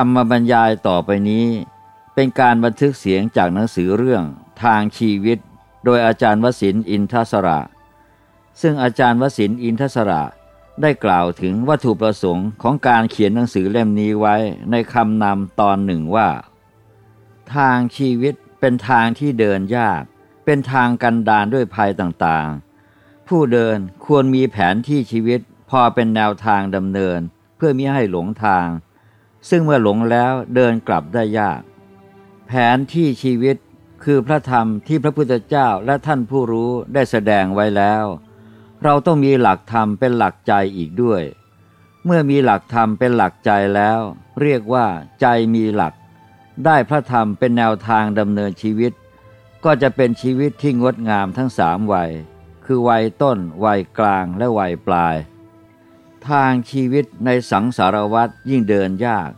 รรมบรรยายต่อไปนี้ เป็นการบันทึกเสียงจากหนังสือเรื่องทางชีวิต โดยอาจารย์วสินอินทศระ ซึ่งอาจารย์วสินอินทศระได้กล่าวถึงวัตถุประสงค์ของการเขียนหนังสือเล่มนี้ไว้ในคำนำตอนหนึ่งว่า ทางชีวิตเป็นทางที่เดินยาก เป็นทางกันดานด้วยภัยต่างๆ ผู้เดินควรมีแผนที่ชีวิตพอเป็นแนวทางดำเนิน เพื่อมิให้หลงทาง ซึ่งเมื่อหลงแล้วเดินกลับได้ยาก แผนที่ชีวิตคือพระธรรมที่พระพุทธเจ้าและท่านผู้รู้ได้แสดงไว้แล้ว เราต้องมีหลักธรรมเป็นหลักใจอีกด้วย เมื่อมีหลักธรรมเป็นหลักใจแล้ว เรียกว่าใจมีหลัก ได้พระธรรมเป็นแนวทางดำเนินชีวิต ก็จะเป็นชีวิตที่งดงามทั้งสามวัย คือวัยต้น วัยกลางและวัยปลาย ทางชีวิตในสังสารวัตยิ่งเดินยาก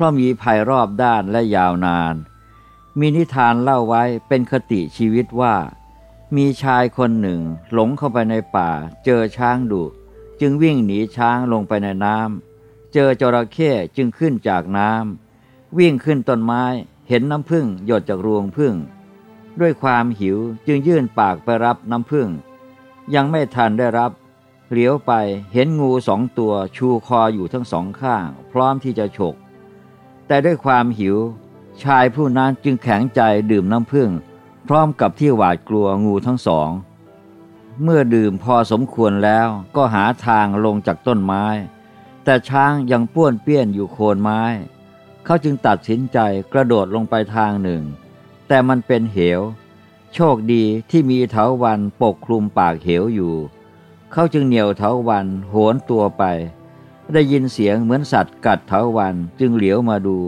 ราะมีภัยรอบด้านและยาวนาน มีนิทานเล่าไว้เป็นคติชีวิตว่า มีชายคนหนึ่งหลงเข้าไปในป่า เจอช้างดุจึงวิ่งหนีช้างลงไปในน้ำเจอจระเข้จึงขึ้นจากน้ำวิ่งขึ้นต้นไม้เห็นน้ำพึ่งหยดจากรวงพึ่ง ด้วยความหิวจึงยื่นปากไปรับน้ำพึ่ง ยังไม่ทันได้รับเหลียวไปเห็นงูสองตัวชูคออยู่ทั้งสองข้าง พร้อมที่จะฉก แต่ด้วยความหิว ชายผู้นั้นจึงแข็งใจดื่มน้ำพึ่งพร้อมกับที่หวาดกลัวงูทั้งสอง เมื่อดื่มพอสมควรแล้วก็หาทางลงจากต้นไม้ แต่ช้างยังป้วนเปี้ยนอยู่โคนไม้ เขาจึงตัดสินใจกระโดดลงไปทางหนึ่ง แต่มันเป็นเหว โชคดีที่มีเถาวันปกคลุมปากเหวอยู่ เขาจึงเหนี่ยวเถาวันโหนตัวไป ได้ยินเสียงเหมือนสัตว์กัดเถาวันจึงเหลียวมาดู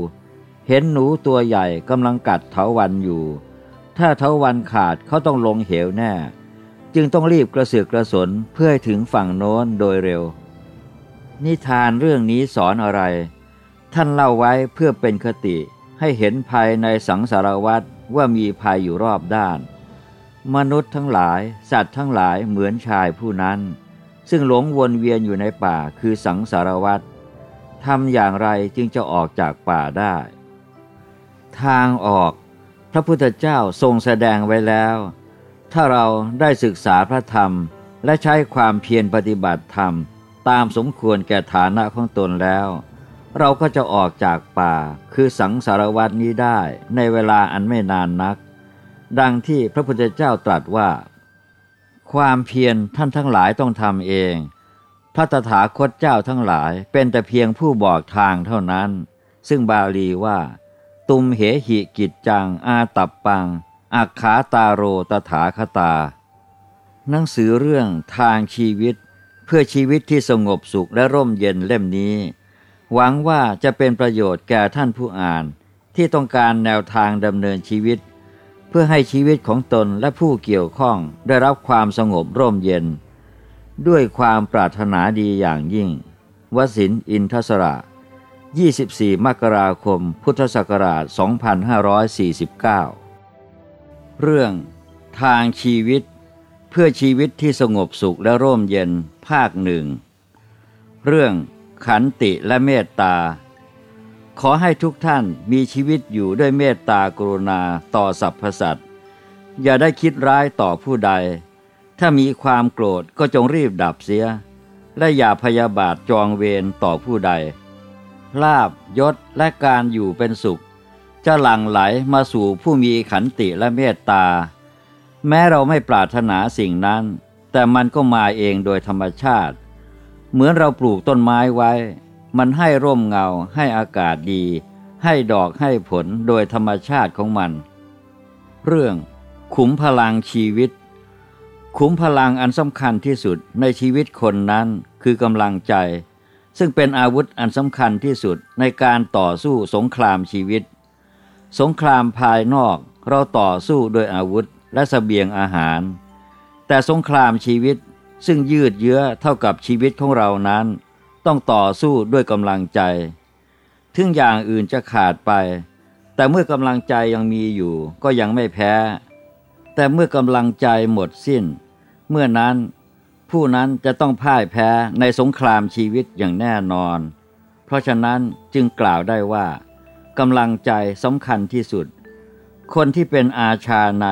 เห็นหนูตัวใหญ่กำลังกัดเถาวันอยู่ ถ้าเทวันขาดเขาต้องลงเหวแน่ จึงต้องรีบกระเสือกกระสนเพื่อให้ถึงฝั่งโน้นโดยเร็ว นิทานเรื่องนี้สอนอะไร ท่านเล่าไว้เพื่อเป็นคติให้เห็นภัยในสังสารวัตรว่ามีภัยอยู่รอบด้าน มนุษย์ทั้งหลาย สัตว์ทั้งหลายเหมือนชายผู้นั้น ซึ่งหลงวนเวียนอยู่ในป่าคือสังสารวัตรทำอย่างไรจึงจะออกจากป่าได้ ทางออกพระพุทธเจ้าทรงแสดงไว้แล้ว ถ้าเราได้ศึกษาพระธรรมและใช้ความเพียรปฏิบัติธรรม ตามสมควรแก่ฐานะของตนแล้ว เราก็จะออกจากป่าคือสังสารวัตนี้ได้ในเวลาอันไม่นานนัก ดังที่พระพุทธเจ้าตรัสว่า ความเพียรท่านทั้งหลายต้องทำเอง พระตถาคตเจ้าทั้งหลายเป็นแต่เพียงผู้บอกทางเท่านั้น ซึ่งบาลีว่า ตุมเหหิกิจจังอาตับปังอักขาตาโรตถาคตา หนังสือเรื่องทางชีวิต เพื่อชีวิตที่สงบสุขและร่มเย็นเล่มนี้ หวังว่าจะเป็นประโยชน์แก่ท่านผู้อ่านที่ต้องการแนวทางดำเนินชีวิต เพื่อให้ชีวิตของตนและผู้เกี่ยวข้องได้รับความสงบร่มเย็น ด้วยความปรารถนาดีอย่างยิ่ง วสินอินทศระ 24 มกราคม พุทธศักราช 2549 เรื่องทางชีวิต เพื่อชีวิตที่สงบสุขและร่มเย็นภาคหนึ่ง เรื่องขันติและเมตตา ขอให้ทุกท่านมีชีวิตอยู่ด้วยเมตตากรุณาต่อสรรพสัตว์อย่าได้คิดร้ายต่อผู้ใด ถ้ามีความโกรธก็จงรีบดับเสีย และอย่าพยาบาทจองเวรต่อผู้ใด ลาบยศและการอยู่เป็นสุข จะหลั่งไหลมาสู่ผู้มีขันติและเมตตา แม้เราไม่ปรารถนาสิ่งนั้น แต่มันก็มาเองโดยธรรมชาติ เหมือนเราปลูกต้นไม้ไว้ มันให้ร่มเงาให้อากาศดี ให้ดอกให้ผลโดยธรรมชาติของมัน เรื่อง ขุมพลังชีวิต ขุมพลังอันสำคัญที่สุดในชีวิตคนนั้นคือกำลังใจ ซึ่งเป็นอาวุธอันสำคัญที่สุดในการต่อสู้สงครามชีวิต สงครามภายนอกเราต่อสู้โดยอาวุธและสเสบียงอาหาร แต่สงครามชีวิตซึ่งยืดเยื้อเท่ากับชีวิตของเรานั้น ต้องต่อสู้ด้วยกำลังใจ ถึงอย่างอื่นจะขาดไป แต่เมื่อกำลังใจยังมีอยู่ก็ยังไม่แพ้ แต่เมื่อกำลังใจหมดสิ้น เมื่อนั้นผู้นั้นจะต้องพ่ายแพ้ในสงครามชีวิตอย่างแน่นอน เพราะฉะนั้นจึงกล่าวได้ว่ากำลังใจสำคัญที่สุด คนที่เป็นอาชาใน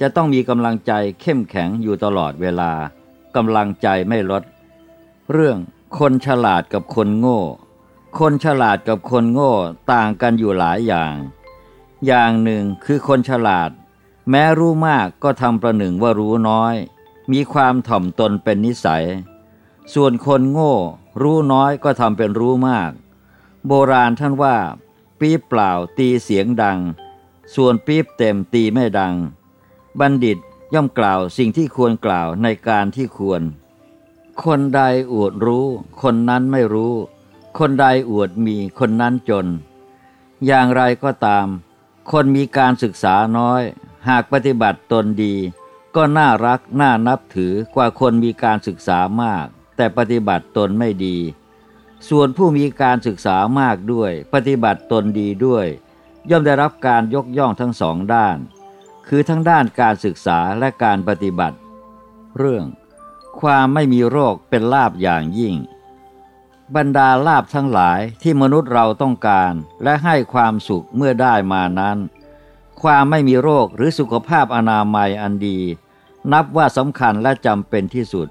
จะต้องมีกำลังใจเข้มแข็งอยู่ตลอดเวลากำลังใจไม่ลด เรื่อง คนฉลาดกับคนโง่ คนฉลาดกับคนโง่ต่างกันอยู่หลายอย่าง อย่างหนึ่งคือคนฉลาด แม้รู้มากก็ทำประหนึ่งว่ารู้น้อย มีความถ่อมตนเป็นนิสัย ส่วนคนโง่ รู้น้อยก็ทำเป็นรู้มาก โบราณท่านว่า ปี๊บเปล่าตีเสียงดัง ส่วนปี๊บเต็มตีไม่ดัง บัณฑิตย่อมกล่าวสิ่งที่ควรกล่าวในการที่ควร คนใดอวดรู้ คนนั้นไม่รู้ คนใดอวดมีคนนั้นจน อย่างไรก็ตาม คนมีการศึกษาน้อย หากปฏิบัติตนดี ก็น่ารักน่านับถือกว่าคนมีการศึกษามาก แต่ปฏิบัติตนไม่ดี ส่วนผู้มีการศึกษามากด้วย ปฏิบัติตนดีด้วย ย่อมได้รับการยกย่องทั้งสองด้าน คือทั้งด้านการศึกษาและการปฏิบัติ เรื่อง ความไม่มีโรคเป็นลาบอย่างยิ่ง บรรดาลาบทั้งหลายที่มนุษย์เราต้องการและให้ความสุขเมื่อได้มานั้น ความไม่มีโรคหรือสุขภาพอนามัยอันดี นับว่าสำคัญและจำเป็นที่สุด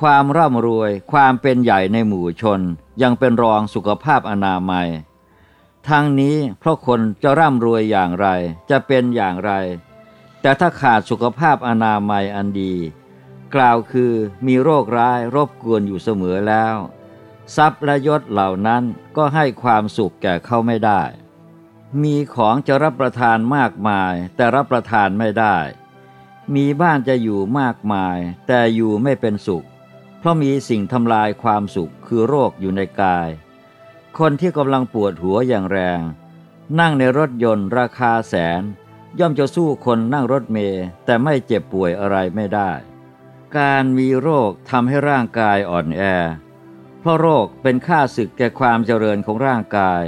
ความร่ำรวยความเป็นใหญ่ในหมู่ชนยังเป็นรองสุขภาพอนามัยทั้งนี้เพราะคนจะร่ำรวยอย่างไรจะเป็นอย่างไร แต่ถ้าขาดสุขภาพอนามัยอันดี กล่าวคือมีโรคร้ายรบกวนอยู่เสมอแล้ว ทรัพย์และยศเหล่านั้นก็ให้ความสุขแก่เขาไม่ได้ มีของจะรับประทานมากมาย แต่รับประทานไม่ได้ มีบ้านจะอยู่มากมาย แต่อยู่ไม่เป็นสุข เพราะมีสิ่งทำลายความสุขคือโรคอยู่ในกาย คนที่กำลังปวดหัวอย่างแรง นั่งในรถยนต์ราคาแสน ย่อมจะสู้คนนั่งรถเมล์แต่ไม่เจ็บป่วยอะไรไม่ได้ การมีโรคทำให้ร่างกายอ่อนแอ เพราะโรคเป็นค่าศึกแก่ความเจริญของร่างกาย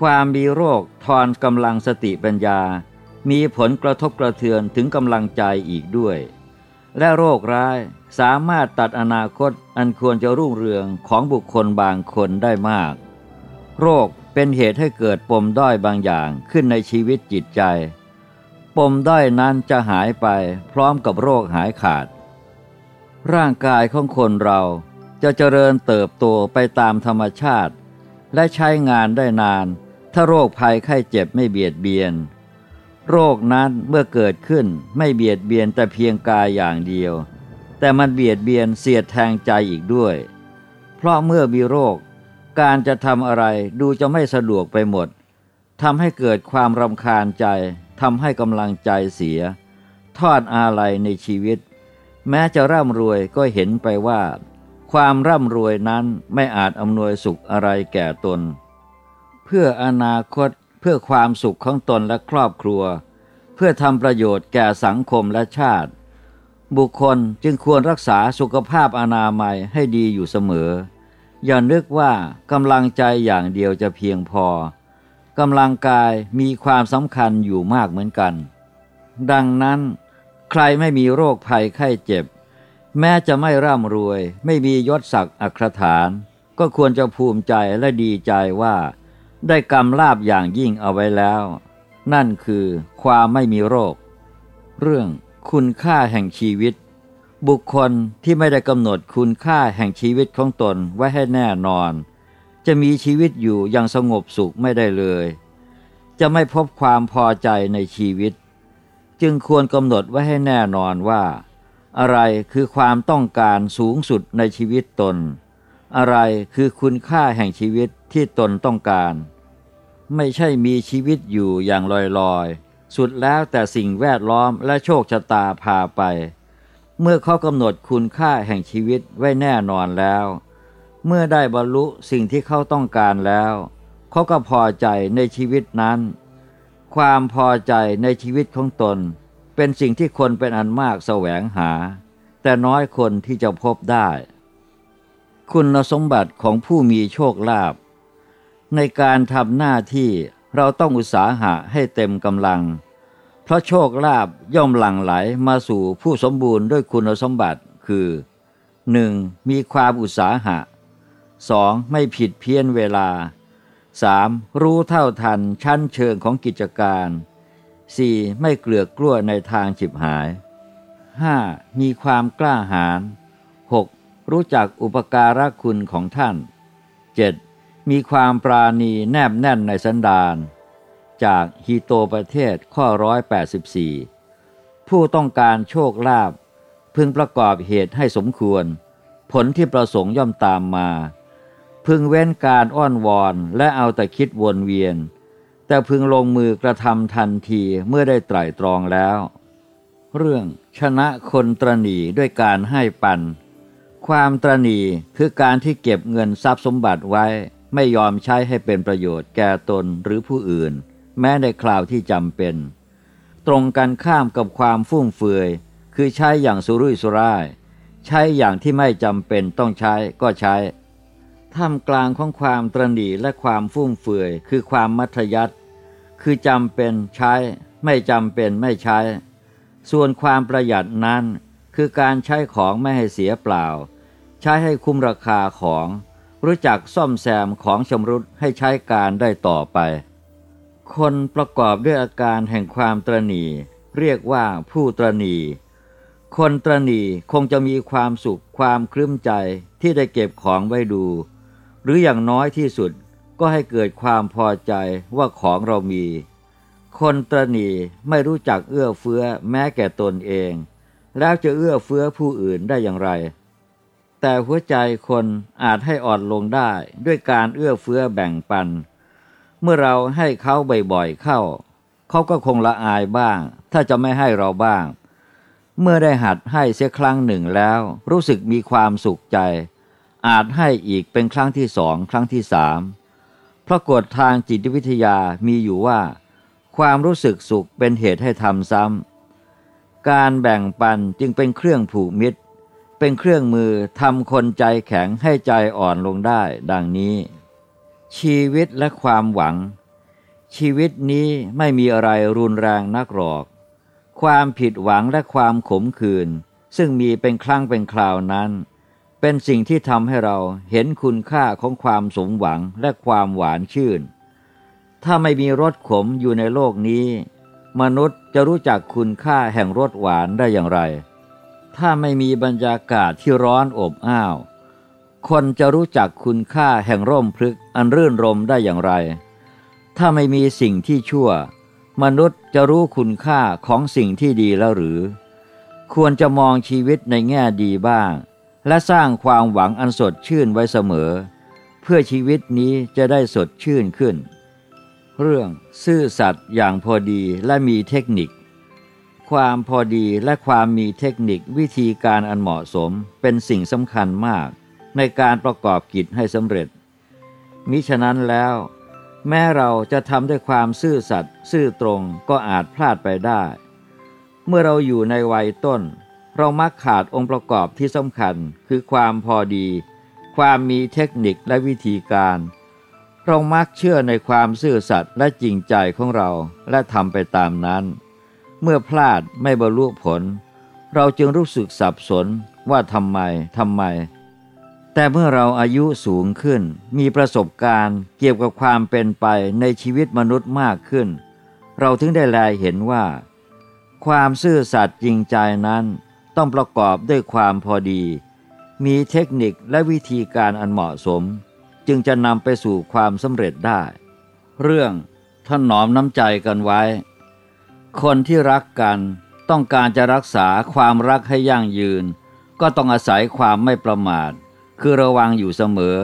ความมีโรคทอนกำลังสติปัญญา มีผลกระทบกระเทือนถึงกำลังใจอีกด้วย และโรคร้ายสามารถตัดอนาคตอันควรจะรุ่งเรืองของบุคคลบางคนได้มาก โรคเป็นเหตุให้เกิดปมด้อยบางอย่างขึ้นในชีวิตจิตใจ ปมด้อยนั้นจะหายไปพร้อมกับโรคหายขาด ร่างกายของคนเราจะเจริญเติบโตไปตามธรรมชาติ และใช้งานได้นาน ถ้าโรคภัยไข้เจ็บไม่เบียดเบียน โรคนั้นเมื่อเกิดขึ้นไม่เบียดเบียนแต่เพียงกายอย่างเดียว แต่มันเบียดเบียนเสียดแทงใจอีกด้วย เพราะเมื่อมีโรค การจะทำอะไรดูจะไม่สะดวกไปหมดทำให้เกิดความรำคาญใจทำให้กำลังใจเสีย ทอดอาลัยในชีวิต แม้จะร่ำรวยก็เห็นไปว่า ความร่ำรวยนั้นไม่อาจอำนวยสุขอะไรแก่ตน เพื่ออนาคตเพื่อความสุขของตนและครอบครัว เพื่อทำประโยชน์แก่สังคมและชาติ บุคคลจึงควรรักษาสุขภาพอนามัยให้ดีอยู่เสมอ อย่านึกว่ากำลังใจอย่างเดียวจะเพียงพอกำลังกายมีความสำคัญอยู่มากเหมือนกัน ดังนั้น ใครไม่มีโรคภัยไข้เจ็บ แม้จะไม่ร่ำรวย ไม่มียศศักดิ์อัครฐาน ก็ควรจะภูมิใจและดีใจว่า ได้กำลาบอย่างยิ่งเอาไว้แล้ว นั่นคือความไม่มีโรค เรื่องคุณค่าแห่งชีวิต บุคคลที่ไม่ได้กำหนดคุณค่าแห่งชีวิตของตนไว้ให้แน่นอน จะมีชีวิตอยู่อย่างสงบสุขไม่ได้เลย จะไม่พบความพอใจในชีวิต จึงควรกำหนดไว้ให้แน่นอนว่า อะไรคือความต้องการสูงสุดในชีวิตตน อะไรคือคุณค่าแห่งชีวิตที่ตนต้องการ ไม่ใช่มีชีวิตอยู่อย่างลอยๆ สุดแล้วแต่สิ่งแวดล้อมและโชคชะตาพาไป เมื่อเขากำหนดคุณค่าแห่งชีวิตไว้แน่นอนแล้ว เมื่อได้บรรลุสิ่งที่เขาต้องการแล้ว เขาก็พอใจในชีวิตนั้น ความพอใจในชีวิตของตน เป็นสิ่งที่คนเป็นอันมากแสวงหา แต่น้อยคนที่จะพบได้ คุณสมบัติของผู้มีโชคลาภในการทำหน้าที่เราต้องอุตสาหะให้เต็มกำลัง เพราะโชคลาภย่อมหลั่งไหลมาสู่ผู้สมบูรณ์ด้วยคุณสมบัติคือ 1. มีความอุตสาหะ 2. ไม่ผิดเพี้ยนเวลา 3. รู้เท่าทันชั้นเชิงของกิจการ 4. ไม่เกลือกกลั้วในทางฉิบหาย 5. มีความกล้าหาญ 6. รู้จักอุปการะคุณของท่าน 7. มีความปราณีแนบแน่นในสันดาน จากฮีโตประเทศข้อร้อยแปดสิบสี่ผู้ต้องการโชคลาภพึงประกอบเหตุให้สมควร ผลที่ประสงค์ย่อมตามมา พึงเว้นการอ้อนวอนและเอาแต่คิดวนเวียน แต่พึงลงมือกระทำทันทีเมื่อได้ไตร่ตรองแล้ว เรื่องชนะคนตรณีด้วยการให้ปัน ความตรณีคือการที่เก็บเงินทรัพย์สมบัติไว้ไม่ยอมใช้ให้เป็นประโยชน์แก่ตนหรือผู้อื่น แม้ในคราวที่จำเป็น ตรงกันข้ามกับความฟุ่มเฟือยคือใช้อย่างสุรุ่ยสุร่าย ใช้อย่างที่ไม่จำเป็นต้องใช้ก็ใช้ ท่ามกลางของความตรณีและความฟุ่มเฟือย คือความมัธยัติคือจำเป็นใช้ ไม่จำเป็นไม่ใช้ ส่วนความประหยัดนั้น คือการใช้ของไม่ให้เสียเปล่า ใช้ให้คุ้มราคาของ รู้จักซ่อมแซมของชำรุดให้ใช้การได้ต่อไป คนประกอบด้วยอาการแห่งความตรณีเรียกว่าผู้ตรณีคนตรณีคงจะมีความสุขความคลื้มใจที่ได้เก็บของไว้ดู หรืออย่างน้อยที่สุดก็ให้เกิดความพอใจว่าของเรามี คนตรณีไม่รู้จักเอื้อเฟื้อแม้แก่ตนเอง แล้วจะเอื้อเฟื้อผู้อื่นได้อย่างไร แต่หัวใจคนอาจให้อ่อนลงได้ด้วยการเอื้อเฟื้อแบ่งปัน เมื่อเราให้เขาบ่อยๆเข้า เขาก็คงละอายบ้าง ถ้าจะไม่ให้เราบ้าง เมื่อได้หัดให้เสียครั้งหนึ่งแล้ว รู้สึกมีความสุขใจ อาจให้อีกเป็นครั้งที่สองครั้งที่สามเพราะกฎทางจิตวิทยามีอยู่ว่า ความรู้สึกสุขเป็นเหตุให้ทำซ้ำการแบ่งปันจึงเป็นเครื่องผูกมิตร เป็นเครื่องมือทำคนใจแข็งให้ใจอ่อนลงได้ ดังนี้ ชีวิตและความหวัง ชีวิตนี้ไม่มีอะไรรุนแรงนักหรอก ความผิดหวังและความขมขื่นซึ่งมีเป็นครั้งเป็นคราวนั้น เป็นสิ่งที่ทำให้เราเห็นคุณค่าของความสมหวังและความหวานชื่น ถ้าไม่มีรสขมอยู่ในโลกนี้ มนุษย์จะรู้จักคุณค่าแห่งรสหวานได้อย่างไร ถ้าไม่มีบรรยากาศที่ร้อนอบอ้าว คนจะรู้จักคุณค่าแห่งร่มพฤกอันรื่นรมได้อย่างไร ถ้าไม่มีสิ่งที่ชั่ว มนุษย์จะรู้คุณค่าของสิ่งที่ดีแล้วหรือ ควรจะมองชีวิตในแง่ดีบ้าง และสร้างความหวังอันสดชื่นไว้เสมอ เพื่อชีวิตนี้จะได้สดชื่นขึ้น เรื่องซื่อสัตย์อย่างพอดีและมีเทคนิค ความพอดีและความมีเทคนิควิธีการอันเหมาะสมเป็นสิ่งสำคัญมาก ในการประกอบกิจให้สำเร็จ มิฉะนั้นแล้ว แม้เราจะทำด้วยความซื่อสัตย์ซื่อตรงก็อาจพลาดไปได้ เมื่อเราอยู่ในวัยต้น เรามักขาดองค์ประกอบที่สำคัญคือความพอดี ความมีเทคนิคและวิธีการ เรามักเชื่อในความซื่อสัตย์และจริงใจของเราและทำไปตามนั้น เมื่อพลาดไม่บรรลุผล เราจึงรู้สึกสับสนว่าทำไมทำไม แต่เมื่อเราอายุสูงขึ้น มีประสบการณ์เกี่ยวกับความเป็นไปในชีวิตมนุษย์มากขึ้น เราถึงได้แลเห็นว่า ความซื่อสัตย์จริงใจนั้น ต้องประกอบด้วยความพอดี มีเทคนิคและวิธีการอันเหมาะสม จึงจะนำไปสู่ความสำเร็จได้ เรื่องท่านหนอมน้ำใจกันไว้ คนที่รักกันต้องการจะรักษาความรักให้ยั่งยืน ก็ต้องอาศัยความไม่ประมาท คือระวังอยู่เสมอ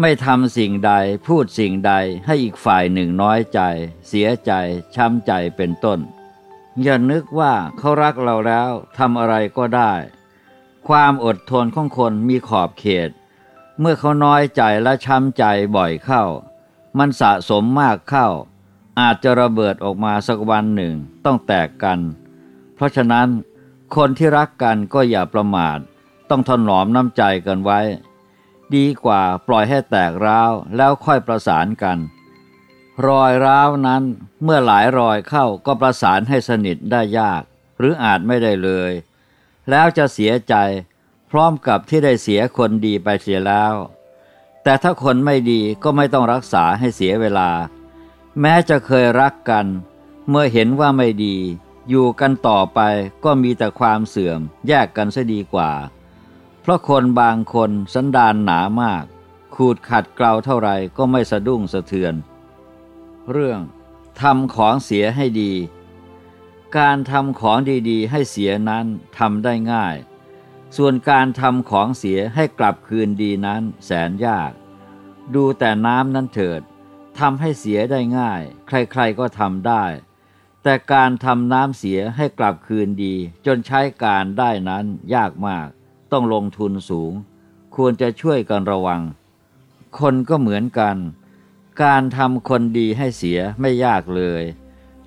ไม่ทำสิ่งใดพูดสิ่งใดให้อีกฝ่ายหนึ่งน้อยใจ เสียใจ ช้ำใจเป็นต้น อย่านึกว่าเขารักเราแล้วทำอะไรก็ได้ ความอดทนของคนมีขอบเขต เมื่อเขาน้อยใจและช้ำใจบ่อยเข้า มันสะสมมากเข้า อาจจะระเบิดออกมาสักวันหนึ่งต้องแตกกัน เพราะฉะนั้น คนที่รักกันก็อย่าประมาท ต้องถนอมน้ำใจกันไว้ ดีกว่าปล่อยให้แตกร้าวแล้วค่อยประสานกัน รอยร้าวนั้นเมื่อหลายรอยเข้าก็ประสานให้สนิทได้ยาก หรืออาจไม่ได้เลย แล้วจะเสียใจพร้อมกับที่ได้เสียคนดีไปเสียแล้ว แต่ถ้าคนไม่ดีก็ไม่ต้องรักษาให้เสียเวลา แม้จะเคยรักกัน เมื่อเห็นว่าไม่ดี อยู่กันต่อไปก็มีแต่ความเสื่อมแยกกันซะดีกว่า เพราะคนบางคนสันดานหนามาก ขูดขัดเกลาเท่าไรก็ไม่สะดุ้งสะเทือน เรื่องทำของเสียให้ดี การทำของดีๆ ให้เสียนั้นทำได้ง่าย ส่วนการทำของเสียให้กลับคืนดีนั้นแสนยาก ดูแต่น้ำนั้นเถิดทำให้เสียได้ง่าย ใครๆก็ทำได้ แต่การทำน้ำเสียให้กลับคืนดี จนใช้การได้นั้นยากมาก ต้องลงทุนสูง ควรจะช่วยกันระวัง คนก็เหมือนกัน การทำคนดีให้เสียไม่ยากเลย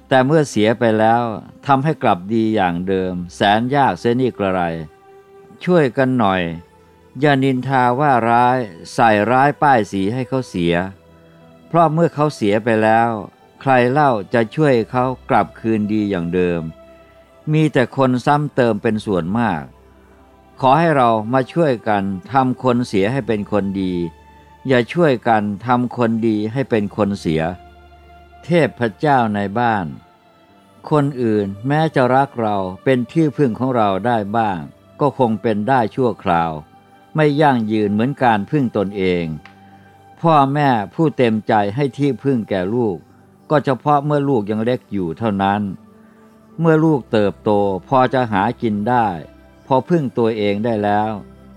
แต่เมื่อเสียไปแล้วทำให้กลับดีอย่างเดิม แสนยากเสียนี่กระไร ช่วยกันหน่อย อย่านินทาว่าร้ายใส่ร้ายป้ายสีให้เขาเสีย เพราะเมื่อเขาเสียไปแล้ว ใครเล่าจะช่วยเขากลับคืนดีอย่างเดิม มีแต่คนซ้ำเติมเป็นส่วนมาก ขอให้เรามาช่วยกันทำคนเสียให้เป็นคนดี อย่าช่วยกันทำคนดีให้เป็นคนเสีย เทพพระเจ้าในบ้าน คนอื่นแม้จะรักเราเป็นที่พึ่งของเราได้บ้าง ก็คงเป็นได้ชั่วคราว ไม่ยั่งยืนเหมือนการพึ่งตนเอง พ่อแม่ผู้เต็มใจให้ที่พึ่งแก่ลูก ก็เฉพาะเมื่อลูกยังเล็กอยู่เท่านั้น เมื่อลูกเติบโตพอจะหากินได้ พอพึ่งตัวเองได้แล้ว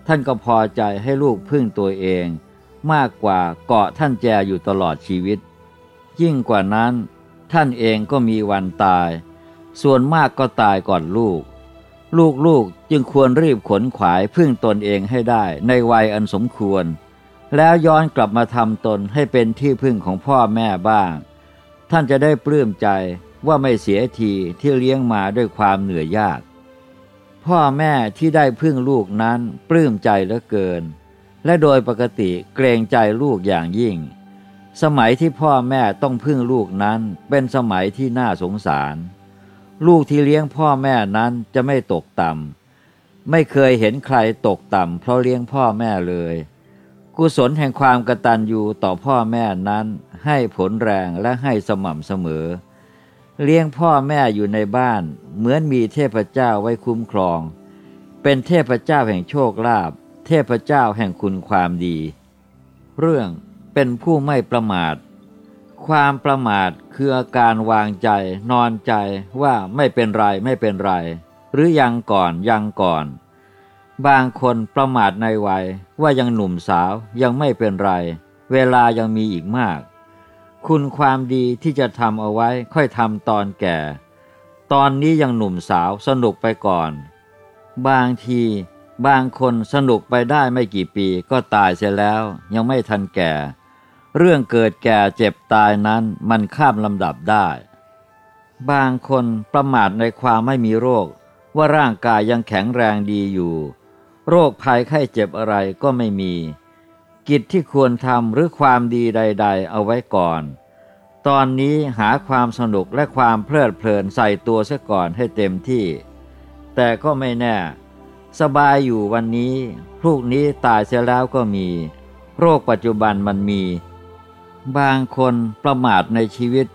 ท่านก็พอใจให้ลูกพึ่งตัวเอง มากกว่าเกาะท่านแจอยู่ตลอดชีวิต ยิ่งกว่านั้น ท่านเองก็มีวันตาย ส่วนมากก็ตายก่อนลูก ลูกๆจึงควรรีบขนขวายพึ่งตนเองให้ได้ในวัยอันสมควร แล้วย้อนกลับมาทำตนให้เป็นที่พึ่งของพ่อแม่บ้าง ท่านจะได้ปลื้มใจว่าไม่เสียทีที่เลี้ยงมาด้วยความเหนื่อยยาก พ่อแม่ที่ได้พึ่งลูกนั้นปลื้มใจเหลือเกิน และโดยปกติเกรงใจลูกอย่างยิ่ง สมัยที่พ่อแม่ต้องพึ่งลูกนั้นเป็นสมัยที่น่าสงสาร ลูกที่เลี้ยงพ่อแม่นั้นจะไม่ตกต่ำไม่เคยเห็นใครตกต่ำเพราะเลี้ยงพ่อแม่เลย กุศลแห่งความกตัญญูต่อพ่อแม่นั้น ให้ผลแรงและให้สม่ำเสมอ เลี้ยงพ่อแม่อยู่ในบ้าน เหมือนมีเทพเจ้าไว้คุ้มครอง เป็นเทพเจ้าแห่งโชคลาภ ทพเจ้าแห่งคุณความดี เรื่องเป็นผู้ไม่ประมาท ความประมาทคืออาการวางใจ นอนใจว่าไม่เป็นไรไม่เป็นไร หรือยังก่อนยังก่อน บางคนประมาทในวัยว่ายังหนุ่มสาวยังไม่เป็นไร เวลายังมีอีกมาก คุณความดีที่จะทำเอาไว้ค่อยทำตอนแก่ ตอนนี้ยังหนุ่มสาวสนุกไปก่อน บางที บางคนสนุกไปได้ไม่กี่ปีก็ตายเสียแล้ว ยังไม่ทันแก่ เรื่องเกิดแก่เจ็บตายนั้นมันข้ามลำดับได้ บางคนประมาทในความไม่มีโรค ว่าร่างกายยังแข็งแรงดีอยู่ โรคภัยไข้เจ็บอะไรก็ไม่มี กิจที่ควรทำหรือความดีใด ๆ เอาไว้ก่อน ตอนนี้หาความสนุกและความเพลิดเพลินใส่ตัวเสียก่อนให้เต็มที่ แต่ก็ไม่แน่ สบายอยู่วันนี้พรุ่งนี้ตายเสียแล้วก็มี โรคปัจจุบันมันมี บางคนประมาทในชีวิต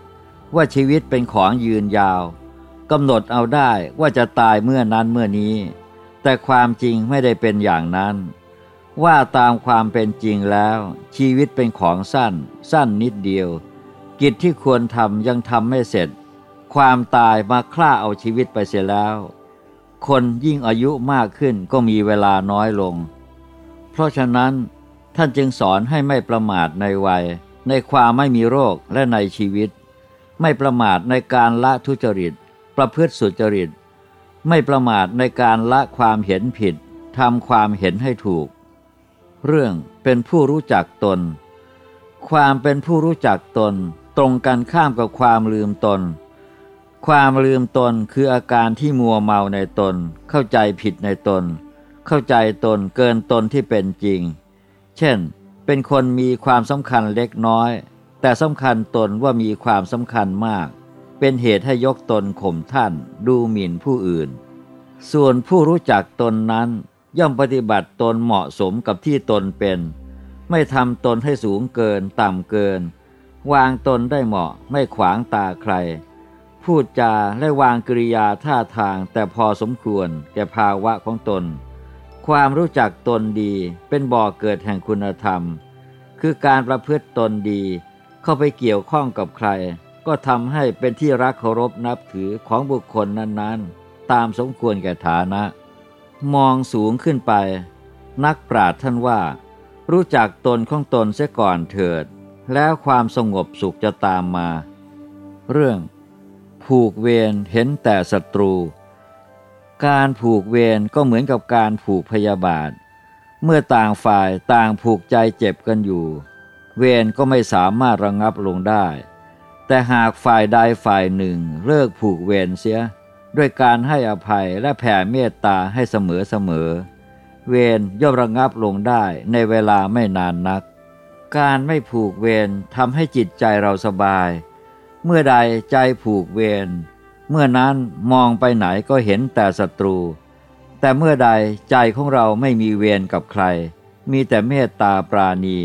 ว่าชีวิตเป็นของยืนยาวกำหนดเอาได้ว่าจะตายเมื่อนั้นเมื่อนี้ แต่ความจริงไม่ได้เป็นอย่างนั้น ว่าตามความเป็นจริงแล้ว ชีวิตเป็นของสั้น สั้นนิดเดียว กิจที่ควรทำยังทำไม่เสร็จ ความตายมาฆ่าเอาชีวิตไปเสียแล้ว คนยิ่งอายุมากขึ้นก็มีเวลาน้อยลง เพราะฉะนั้นท่านจึงสอนให้ไม่ประมาทในวัย ในความไม่มีโรคและในชีวิต ไม่ประมาทในการละทุจริต ประพฤติสุจริต ไม่ประมาทในการละความเห็นผิดทำความเห็นให้ถูก เรื่องเป็นผู้รู้จักตน ความเป็นผู้รู้จักตน ตรงกันข้ามกับความลืมตน ความลืมตนคืออาการที่มัวเมาในตน เข้าใจผิดในตน เข้าใจตนเกินตนที่เป็นจริง เช่น เป็นคนมีความสำคัญเล็กน้อย แต่สำคัญตนว่ามีความสำคัญมาก เป็นเหตุให้ยกตนข่มท่าน ดูหมิ่นผู้อื่น ส่วนผู้รู้จักตนนั้น ย่อมปฏิบัติตนเหมาะสมกับที่ตนเป็น ไม่ทำตนให้สูงเกินต่ำเกิน วางตนได้เหมาะไม่ขวางตาใคร พูดจาและวางกริยาท่าทางแต่พอสมควรแก่ภาวะของตน ความรู้จักตนดีเป็นบ่อเกิดแห่งคุณธรรม คือการประพฤติตนดี เข้าไปเกี่ยวข้องกับใคร ก็ทำให้เป็นที่รักเคารพนับถือของบุคคลนั้นๆ ตามสมควรแก่ฐานะ มองสูงขึ้นไป นักปราชญ์ท่านว่า รู้จักตนของตนเสียก่อนเถิด แล้วความสงบสุขจะตามมา เรื่อง ผูกเวรเห็นแต่ศัตรู การผูกเวรก็เหมือนกับการผูกพยาบาท เมื่อต่างฝ่ายต่างผูกใจเจ็บกันอยู่ เวรก็ไม่สามารถระงงับลงได้ แต่หากฝ่ายใดฝ่ายหนึ่งเลิกผูกเวรเสีย ด้วยการให้อภัยและแผ่เมตตาให้เสมอเสมอเวรย่อมระงับลงได้ในเวลาไม่นานนัก การไม่ผูกเวรทำให้จิตใจเราสบาย เมื่อใดใจผูกเวร เมื่อนั้นมองไปไหนก็เห็นแต่ศัตรู แต่เมื่อใดใจของเราไม่มีเวรกับใคร มีแต่เมตตาปราณี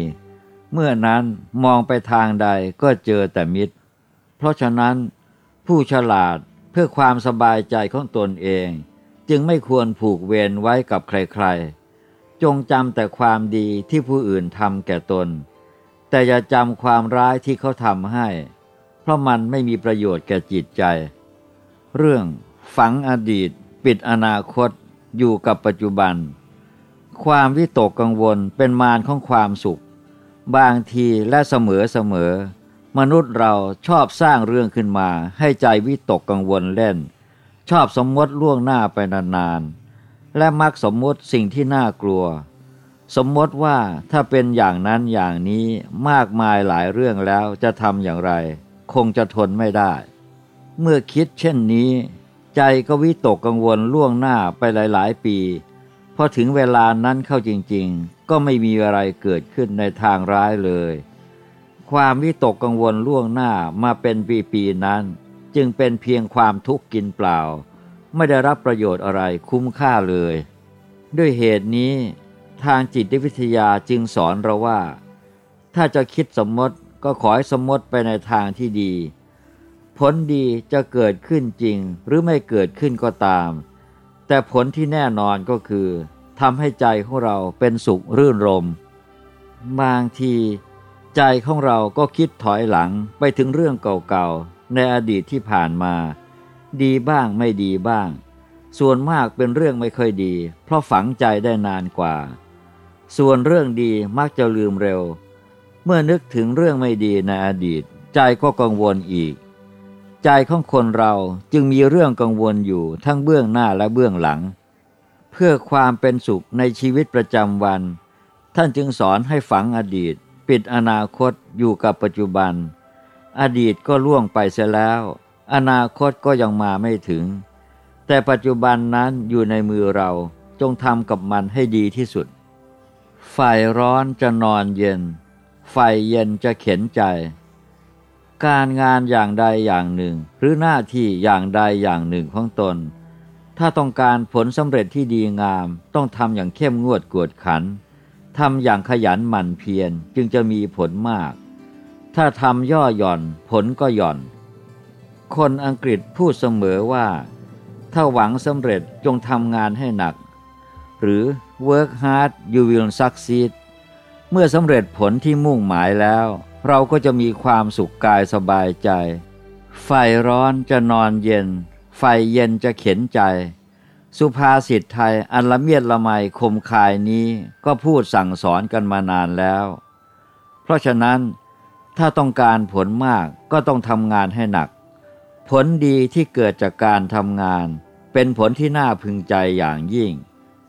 เมื่อนั้นมองไปทางใดก็เจอแต่มิตร เพราะฉะนั้น ผู้ฉลาดเพื่อความสบายใจของตนเอง จึงไม่ควรผูกเวรไว้กับใครๆ จงจำแต่ความดีที่ผู้อื่นทำแก่ตน แต่อย่าจำความร้ายที่เขาทำให้ เพราะมันไม่มีประโยชน์แก่จิตใจ เรื่องฝังอดีต ปิดอนาคตอยู่กับปัจจุบัน ความวิตกกังวลเป็นมารของความสุข บางทีและเสมอเสมอ มนุษย์เราชอบสร้างเรื่องขึ้นมาให้ใจวิตกกังวลเล่น ชอบสมมติล่วงหน้าไปนานๆ และมักสมมติสิ่งที่น่ากลัว สมมติว่าถ้าเป็นอย่างนั้นอย่างนี้มากมายหลายเรื่องแล้วจะทำอย่างไร คงจะทนไม่ได้ เมื่อคิดเช่นนี้ ใจก็วิตกกังวลล่วงหน้าไปหลาย ๆ ปีพอถึงเวลานั้นเข้าจริง ๆ ก็ไม่มีอะไรเกิดขึ้นในทางร้ายเลย ความวิตกกังวลล่วงหน้ามาเป็นปีๆนั้น จึงเป็นเพียงความทุกข์กินเปล่า ไม่ได้รับประโยชน์อะไรคุ้มค่าเลย ด้วยเหตุนี้ทางจิตวิทยาจึงสอนเราว่า ถ้าจะคิดสมมติ ก็ขอให้สมมติไปในทางที่ดี ผลดีจะเกิดขึ้นจริงหรือไม่เกิดขึ้นก็ตาม แต่ผลที่แน่นอนก็คือทำให้ใจของเราเป็นสุขรื่นรมบางที ใจของเราก็คิดถอยหลังไปถึงเรื่องเก่าๆในอดีตที่ผ่านมา ดีบ้างไม่ดีบ้าง ส่วนมากเป็นเรื่องไม่ค่อยดี เพราะฝังใจได้นานกว่า ส่วนเรื่องดีมักจะลืมเร็ว เมื่อนึกถึงเรื่องไม่ดีในอดีต ใจก็กังวลอีก ใจของคนเราจึงมีเรื่องกังวลอยู่ทั้งเบื้องหน้าและเบื้องหลัง เพื่อความเป็นสุขในชีวิตประจำวัน ท่านจึงสอนให้ฝังอดีต ปิดอนาคตอยู่กับปัจจุบัน อดีตก็ล่วงไปเสียแล้ว อนาคตก็ยังมาไม่ถึง แต่ปัจจุบันนั้นอยู่ในมือเราจงทำกับมันให้ดีที่สุดไฟร้อนจะนอนเย็น ไฟเย็นจะเข็นใจ การงานอย่างใดอย่างหนึ่ง หรือหน้าที่อย่างใดอย่างหนึ่งของตน ถ้าต้องการผลสำเร็จที่ดีงาม ต้องทำอย่างเข้มงวดกวดขันทำอย่างขยันหมั่นเพียรจึงจะมีผลมาก ถ้าทำย่อหย่อนผลก็หย่อน คนอังกฤษพูดเสมอว่า ถ้าหวังสำเร็จจงทำงานให้หนัก หรือ work hard you will succeed เมื่อสำเร็จผลที่มุ่งหมายแล้ว เราก็จะมีความสุขกายสบายใจ ไฟร้อนจะนอนเย็น ไฟเย็นจะเข็นใจ สุภาษิตไทยอันละเมียดละไมคมคายนี้ก็พูดสั่งสอนกันมานานแล้ว เพราะฉะนั้น ถ้าต้องการผลมากก็ต้องทำงานให้หนัก ผลดีที่เกิดจากการทำงาน เป็นผลที่น่าพึงใจอย่างยิ่ง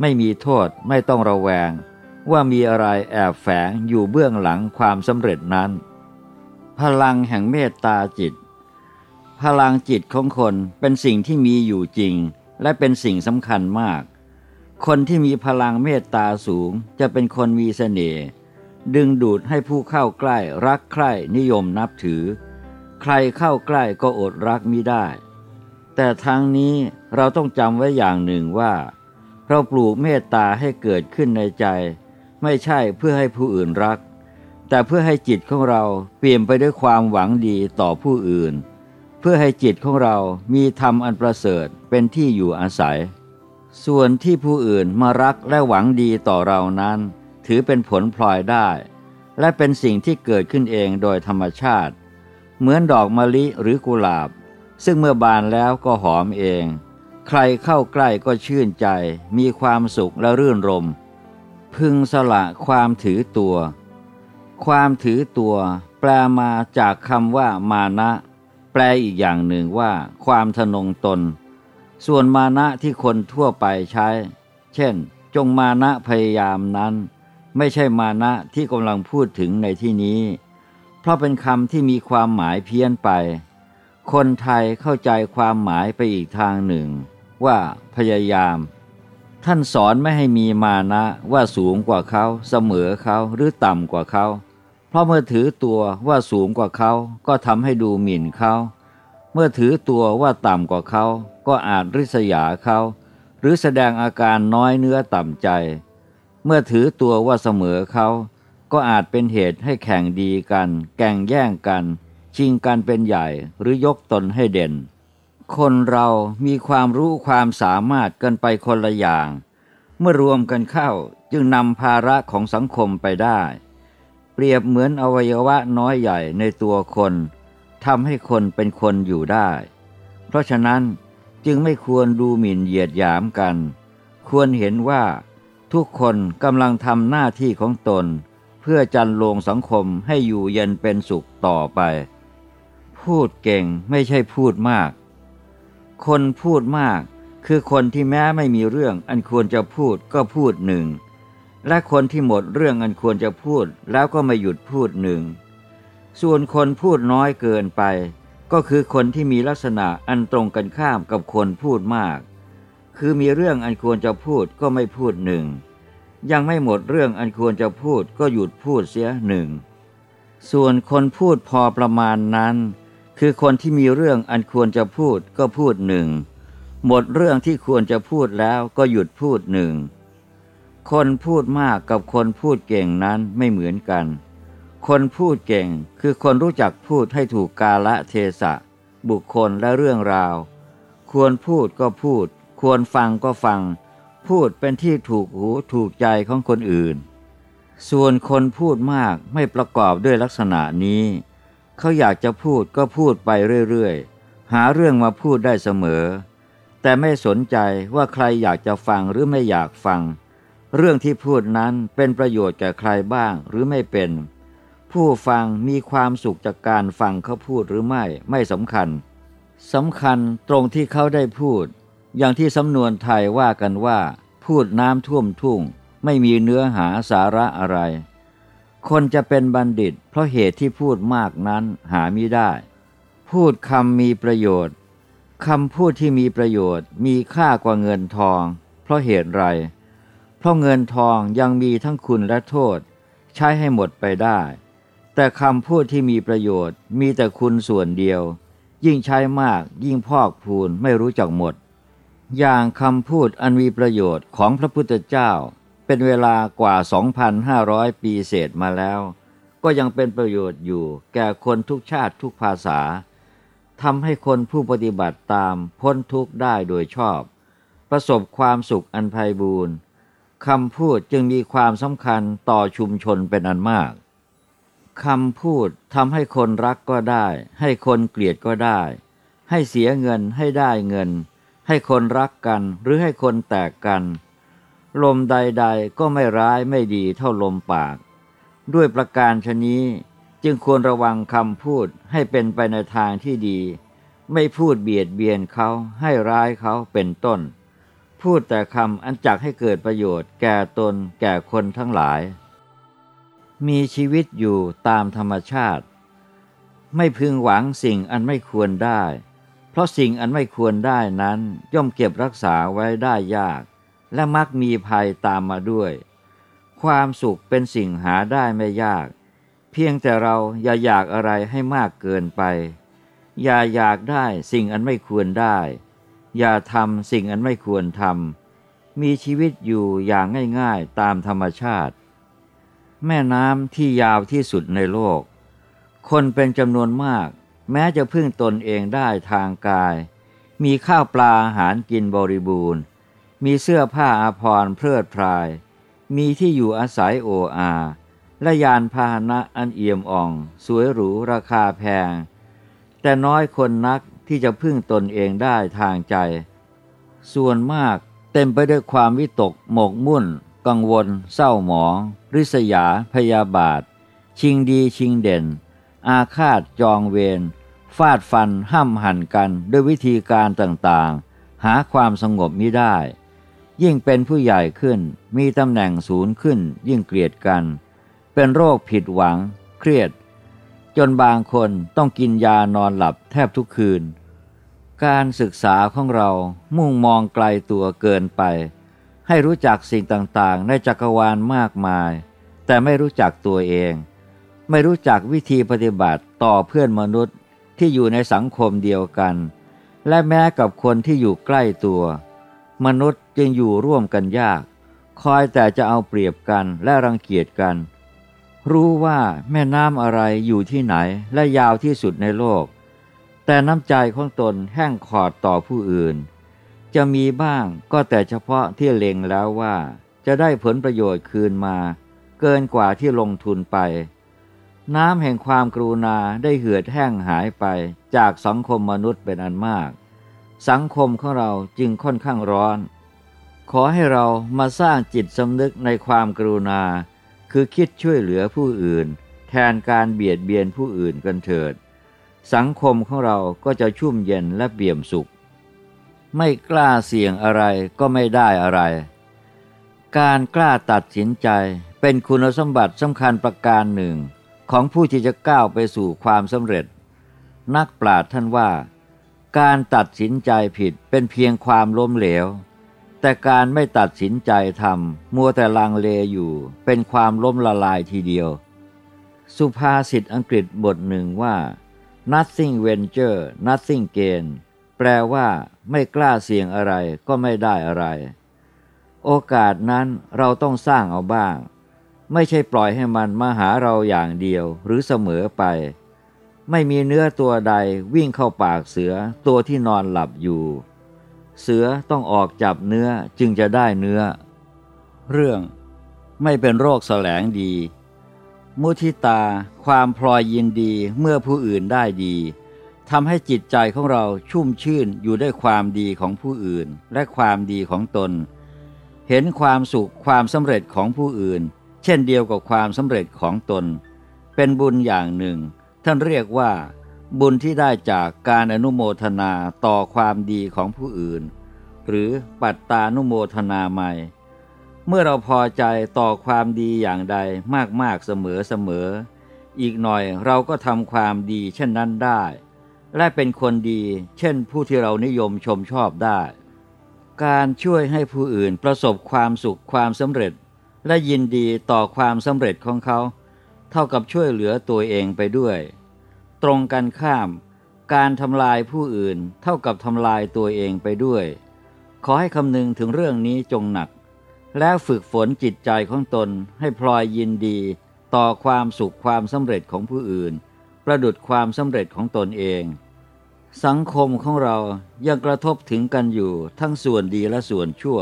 ไม่มีโทษไม่ต้องระแวง ว่ามีอะไรแอบแฝงอยู่เบื้องหลังความสำเร็จนั้น พลังแห่งเมตตาจิต พลังจิตของคนเป็นสิ่งที่มีอยู่จริง และเป็นสิ่งสำคัญมาก คนที่มีพลังเมตตาสูงจะเป็นคนมีเสน่ห์ดึงดูดให้ผู้เข้าใกล้รักใคร่นิยมนับถือ ใครเข้าใกล้ก็อดรักมิได้ แต่ทั้งนี้เราต้องจำไว้อย่างหนึ่งว่า เราปลูกเมตตาให้เกิดขึ้นในใจ ไม่ใช่เพื่อให้ผู้อื่นรัก แต่เพื่อให้จิตของเราเปลี่ยนไปด้วยความหวังดีต่อผู้อื่น เพื่อให้จิตของเรามีธรรมอันประเสริฐเป็นที่อยู่อาศัย ส่วนที่ผู้อื่นมารักและหวังดีต่อเรานั้น ถือเป็นผลพลอยได้ และเป็นสิ่งที่เกิดขึ้นเองโดยธรรมชาติ เหมือนดอกมะลิหรือกุหลาบ ซึ่งเมื่อบานแล้วก็หอมเอง ใครเข้าใกล้ก็ชื่นใจ มีความสุขและรื่นรมย์ พึงสละความถือตัว ความถือตัวแปลมาจากคำว่ามานะ แปลอีกอย่างหนึ่งว่า ความทนงตน ส่วนมานะที่คนทั่วไปใช้ เช่น จงมานะพยายามนั้น ไม่ใช่มานะที่กำลังพูดถึงในที่นี้ เพราะเป็นคำที่มีความหมายเพี้ยนไป คนไทยเข้าใจความหมายไปอีกทางหนึ่ง ว่าพยายาม ท่านสอนไม่ให้มีมานะว่าสูงกว่าเขา เสมอเขาหรือต่ำกว่าเขา เพราะเมื่อถือตัวว่าสูงกว่าเขา ก็ทำให้ดูหมิ่นเขา เมื่อถือตัวว่าต่ำกว่าเขา ก็อาจริษยาเขา หรือแสดงอาการน้อยเนื้อต่ำใจ เมื่อถือตัวว่าเสมอเขา ก็อาจเป็นเหตุให้แข่งดีกัน แก่งแย่งกัน ชิงกันเป็นใหญ่หรือยกตนให้เด่น คนเรามีความรู้ความสามารถกันไปคนละอย่าง เมื่อรวมกันเข้าจึงนำภาระของสังคมไปได้ เปรียบเหมือนอวัยวะน้อยใหญ่ในตัวคนทำให้คนเป็นคนอยู่ได้ เพราะฉะนั้นจึงไม่ควรดูหมิ่นเหยียดหยามกัน ควรเห็นว่าทุกคนกำลังทำหน้าที่ของตน เพื่อจันลงสังคมให้อยู่เย็นเป็นสุขต่อไป พูดเก่งไม่ใช่พูดมาก คนพูดมาก คือคนที่แม้ไม่มีเรื่องอันควรจะพูดก็พูดหนึ่ง และคนที่หมดเรื่องอันควรจะพูดแล้วก็ไม่หยุดพูดหนึ่ง ส่วนคนพูดน้อยเกินไป ก็คือคนที่มีลักษณะอันตรงกันข้ามกับคนพูดมาก คือมีเรื่องอันควรจะพูดก็ไม่พูดหนึ่ง ยังไม่หมดเรื่องอันควรจะพูดก็หยุดพูดเสียหนึ่ง ส่วนคนพูดพอประมาณนั้น คือคนที่มีเรื่องอันควรจะพูดก็พูดหนึ่ง หมดเรื่องที่ควรจะพูดแล้วก็หยุดพูดหนึ่ง คนพูดมากกับคนพูดเก่งนั้นไม่เหมือนกัน คนพูดเก่งคือคนรู้จักพูดให้ถูกกาละเทศะ บุคคลและเรื่องราว ควรพูดก็พูด ควรฟังก็ฟัง พูดเป็นที่ถูกหูถูกใจของคนอื่น ส่วนคนพูดมากไม่ประกอบด้วยลักษณะนี้ เขาอยากจะพูดก็พูดไปเรื่อยๆ หาเรื่องมาพูดได้เสมอ แต่ไม่สนใจว่าใครอยากจะฟังหรือไม่อยากฟัง เรื่องที่พูดนั้นเป็นประโยชน์แก่ใครบ้างหรือไม่เป็น ผู้ฟังมีความสุขจากการฟังเขาพูดหรือไม่ไม่สำคัญสำคัญตรงที่เขาได้พูด อย่างที่สำนวนไทยว่ากันว่า พูดน้ำท่วมทุ่ง ไม่มีเนื้อหาสาระอะไร คนจะเป็นบัณฑิต เพราะเหตุที่พูดมากนั้นหาไม่ได้ พูดคำมีประโยชน์คำพูดที่มีประโยชน์มีค่ากว่าเงินทอง เพราะเหตุไร เพราะเงินทองยังมีทั้งคุณและโทษ ใช้ให้หมดไปได้ แต่คำพูดที่มีประโยชน์มีแต่คุณส่วนเดียว ยิ่งใช้มากยิ่งพอกพูนไม่รู้จักหมด อย่างคำพูดอันมีประโยชน์ของพระพุทธเจ้า เป็นเวลากว่า 2,500 ปีเศษมาแล้ว ก็ยังเป็นประโยชน์อยู่แก่คนทุกชาติทุกภาษาทำให้คนผู้ปฏิบัติตามพ้นทุกข์ได้โดยชอบ ประสบความสุขอันไพบูรณ์คำพูดจึงมีความสำคัญต่อชุมชนเป็นอันมากคำพูดทำให้คนรักก็ได้ ให้คนเกลียดก็ได้ ให้เสียเงินให้ได้เงิน ให้คนรักกันหรือให้คนแตกกัน ลมใดๆ ก็ไม่ร้ายไม่ดีเท่าลมปาก ด้วยประการชนี้จึงควรระวังคำพูดให้เป็นไปในทางที่ดี ไม่พูดเบียดเบียนเขาให้ร้ายเขาเป็นต้น พูดแต่คำอันจักให้เกิดประโยชน์แก่ตนแก่คนทั้งหลาย มีชีวิตอยู่ตามธรรมชาติ ไม่พึงหวังสิ่งอันไม่ควรได้ เพราะสิ่งอันไม่ควรได้นั้นย่อมเก็บรักษาไว้ได้ยาก และมักมีภัยตามมาด้วย ความสุขเป็นสิ่งหาได้ไม่ยาก เพียงแต่เราอย่าอยากอะไรให้มากเกินไป อย่าอยากได้สิ่งอันไม่ควรได้ อย่าทำสิ่งอันไม่ควรทำมีชีวิตอยู่อย่างง่ายๆตามธรรมชาติ แม่น้ำที่ยาวที่สุดในโลก คนเป็นจำนวนมาก แม้จะพึ่งตนเองได้ทางกาย มีข้าวปลาอาหารกินบริบูรณ์ มีเสื้อผ้าอาภรณ์เพลิดพราย มีที่อยู่อาศัยโออาและยานพาหนะอันเอี่ยมอ่อง สวยหรูราคาแพง แต่น้อยคนนักที่จะพึ่งตนเองได้ทางใจ ส่วนมากเต็มไปด้วยความวิตกหมกมุ่น กังวล เศร้าหมอง ริษยา พยาบาท ชิงดีชิงเด่น อาฆาตจองเวรฟาดฟันห้ำหั่นกันด้วยวิธีการต่างๆ หาความสงบมิได้ ยิ่งเป็นผู้ใหญ่ขึ้น มีตำแหน่งสูงขึ้น ยิ่งเกลียดกัน เป็นโรคผิดหวัง เครียด จนบางคนต้องกินยานอนหลับแทบทุกคืน การศึกษาของเรามุ่งมองไกลตัวเกินไป ให้รู้จักสิ่งต่างๆ ในจักรวาลมากมาย แต่ไม่รู้จักตัวเอง ไม่รู้จักวิธีปฏิบัติต่อเพื่อนมนุษย์ที่อยู่ในสังคมเดียวกัน และแม้กับคนที่อยู่ใกล้ตัว มนุษย์ จึงอยู่ร่วมกันยาก คอยแต่จะเอาเปรียบกันและรังเกียจกัน รู้ว่าแม่น้ำอะไรอยู่ที่ไหนและยาวที่สุดในโลก แต่น้ำใจของตนแห้งขอดต่อผู้อื่น จะมีบ้างก็แต่เฉพาะที่เล็งแล้วว่า จะได้ผลประโยชน์คืนมา เกินกว่าที่ลงทุนไป น้ำแห่งความกรุณาได้เหือดแห้งหายไปจากสังคมมนุษย์เป็นอันมาก สังคมของเราจึงค่อนข้างร้อน ขอให้เรามาสร้างจิตสำนึกในความกรุณา คือคิดช่วยเหลือผู้อื่น แทนการเบียดเบียนผู้อื่นกันเถิด สังคมของเราก็จะชุ่มเย็นและเปี่ยมสุข ไม่กล้าเสี่ยงอะไรก็ไม่ได้อะไร การกล้าตัดสินใจเป็นคุณสมบัติสำคัญประการหนึ่ง ของผู้ที่จะก้าวไปสู่ความสำเร็จ นักปราชญ์ท่านว่า การตัดสินใจผิดเป็นเพียงความล้มเหลว แต่การไม่ตัดสินใจทำมัวแต่ลังเลอยู่เป็นความล้มละลายทีเดียว สุภาษิตอังกฤษบทหนึ่งว่า nothing venture nothing gain แปลว่าไม่กล้าเสี่ยงอะไรก็ไม่ได้อะไร โอกาสนั้นเราต้องสร้างเอาบ้าง ไม่ใช่ปล่อยให้มันมาหาเราอย่างเดียวหรือเสมอไป ไม่มีเนื้อตัวใดวิ่งเข้าปากเสือตัวที่นอนหลับอยู่ เสือต้องออกจับเนื้อจึงจะได้เนื้อ เรื่องไม่เป็นโรคแสลงดี มุทิตาความพลอยยินดีเมื่อผู้อื่นได้ดีทำให้จิตใจของเราชุ่มชื่นอยู่ด้วยความดีของผู้อื่นและความดีของตน เห็นความสุขความสำเร็จของผู้อื่น เช่นเดียวกับความสำเร็จของตน เป็นบุญอย่างหนึ่ง ท่านเรียกว่า บุญที่ได้จากการอนุโมทนาต่อความดีของผู้อื่น หรือปัตตานุโมทนาใหม่ เมื่อเราพอใจต่อความดีอย่างใดมากๆเสมอๆอีกหน่อยเราก็ทำความดีเช่นนั้นได้ และเป็นคนดีเช่นผู้ที่เรานิยมชมชอบได้ การช่วยให้ผู้อื่นประสบความสุขความสำเร็จ และยินดีต่อความสำเร็จของเขา เท่ากับช่วยเหลือตัวเองไปด้วย ตรงกันข้าม การทำลายผู้อื่นเท่ากับทำลายตัวเองไปด้วย ขอให้คำนึงถึงเรื่องนี้จงหนัก แล้วฝึกฝนจิตใจของตนให้พลอยยินดี ต่อความสุขความสำเร็จของผู้อื่น ประดุดความสำเร็จของตนเอง สังคมของเรายังกระทบถึงกันอยู่ทั้งส่วนดีและส่วนชั่ว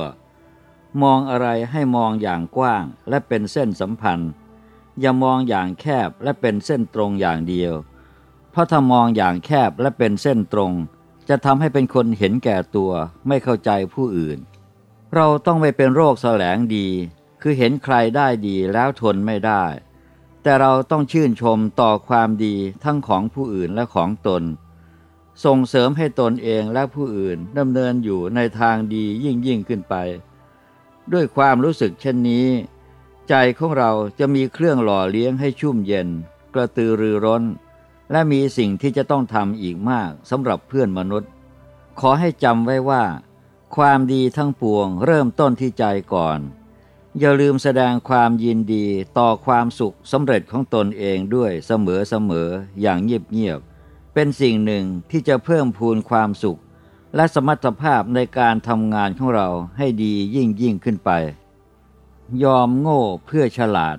มองอะไรให้มองอย่างกว้างและเป็นเส้นสัมพันธ์อย่ามองอย่างแคบและเป็นเส้นตรงอย่างเดียว เพราะถ้ามองอย่างแคบและเป็นเส้นตรง จะทำให้เป็นคนเห็นแก่ตัวไม่เข้าใจผู้อื่น เราต้องไม่เป็นโรคแสลงดี คือเห็นใครได้ดีแล้วทนไม่ได้ แต่เราต้องชื่นชมต่อความดีทั้งของผู้อื่นและของตน ส่งเสริมให้ตนเองและผู้อื่นดำเนินอยู่ในทางดียิ่งยิ่งขึ้นไป ด้วยความรู้สึกเช่นนี้ ใจของเราจะมีเครื่องหล่อเลี้ยงให้ชุ่มเย็น กระตือรือร้น และมีสิ่งที่จะต้องทำอีกมากสำหรับเพื่อนมนุษย์ ขอให้จำไว้ว่า ความดีทั้งปวงเริ่มต้นที่ใจก่อน อย่าลืมแสดงความยินดีต่อความสุขสำเร็จของตนเองด้วยเสมอๆอย่างเงียบๆเป็นสิ่งหนึ่งที่จะเพิ่มพูนความสุข และสมรรถภาพในการทำงานของเราให้ดียิ่งยิ่งขึ้นไป ยอมโง่เพื่อฉลาด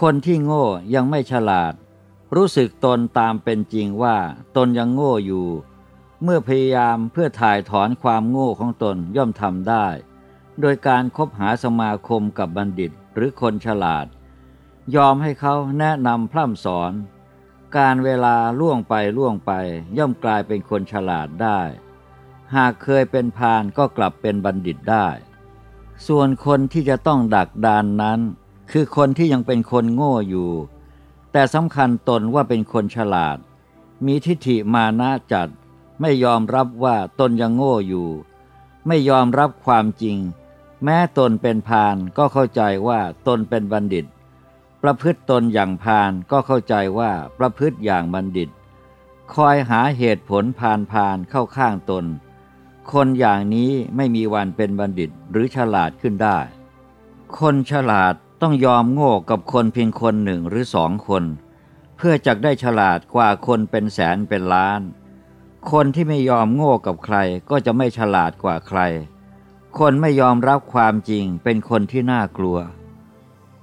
คนที่โง่ยังไม่ฉลาด รู้สึกตนตามเป็นจริงว่าตนยังโง่อยู่ เมื่อพยายามเพื่อถ่ายถอนความโง่ของตนย่อมทำได้ โดยการคบหาสมาคมกับบัณฑิตหรือคนฉลาด ยอมให้เขาแนะนำพร่ำสอน การเวลาล่วงไปล่วงไปย่อมกลายเป็นคนฉลาดได้ หากเคยเป็นพานก็กลับเป็นบัณฑิตได้ ส่วนคนที่จะต้องดักดานนั้น คือคนที่ยังเป็นคนโง่อยู่ แต่สำคัญตนว่าเป็นคนฉลาด มีทิฏฐิมานะจัด ไม่ยอมรับว่าตนยังโง่อยู่ ไม่ยอมรับความจริง แม้ตนเป็นพานก็เข้าใจว่าตนเป็นบัณฑิต ประพฤติตนอย่างพานก็เข้าใจว่าประพฤติอย่างบัณฑิต คอยหาเหตุผลพานพานเข้าข้างตน คนอย่างนี้ไม่มีวันเป็นบัณฑิตหรือฉลาดขึ้นได้ คนฉลาด ต้องยอมโง่กับคนเพียงคนหนึ่งหรือสองคน เพื่อจะได้ฉลาดกว่าคนเป็นแสนเป็นล้าน คนที่ไม่ยอมโง่กับใครก็จะไม่ฉลาดกว่าใคร คนไม่ยอมรับความจริงเป็นคนที่น่ากลัว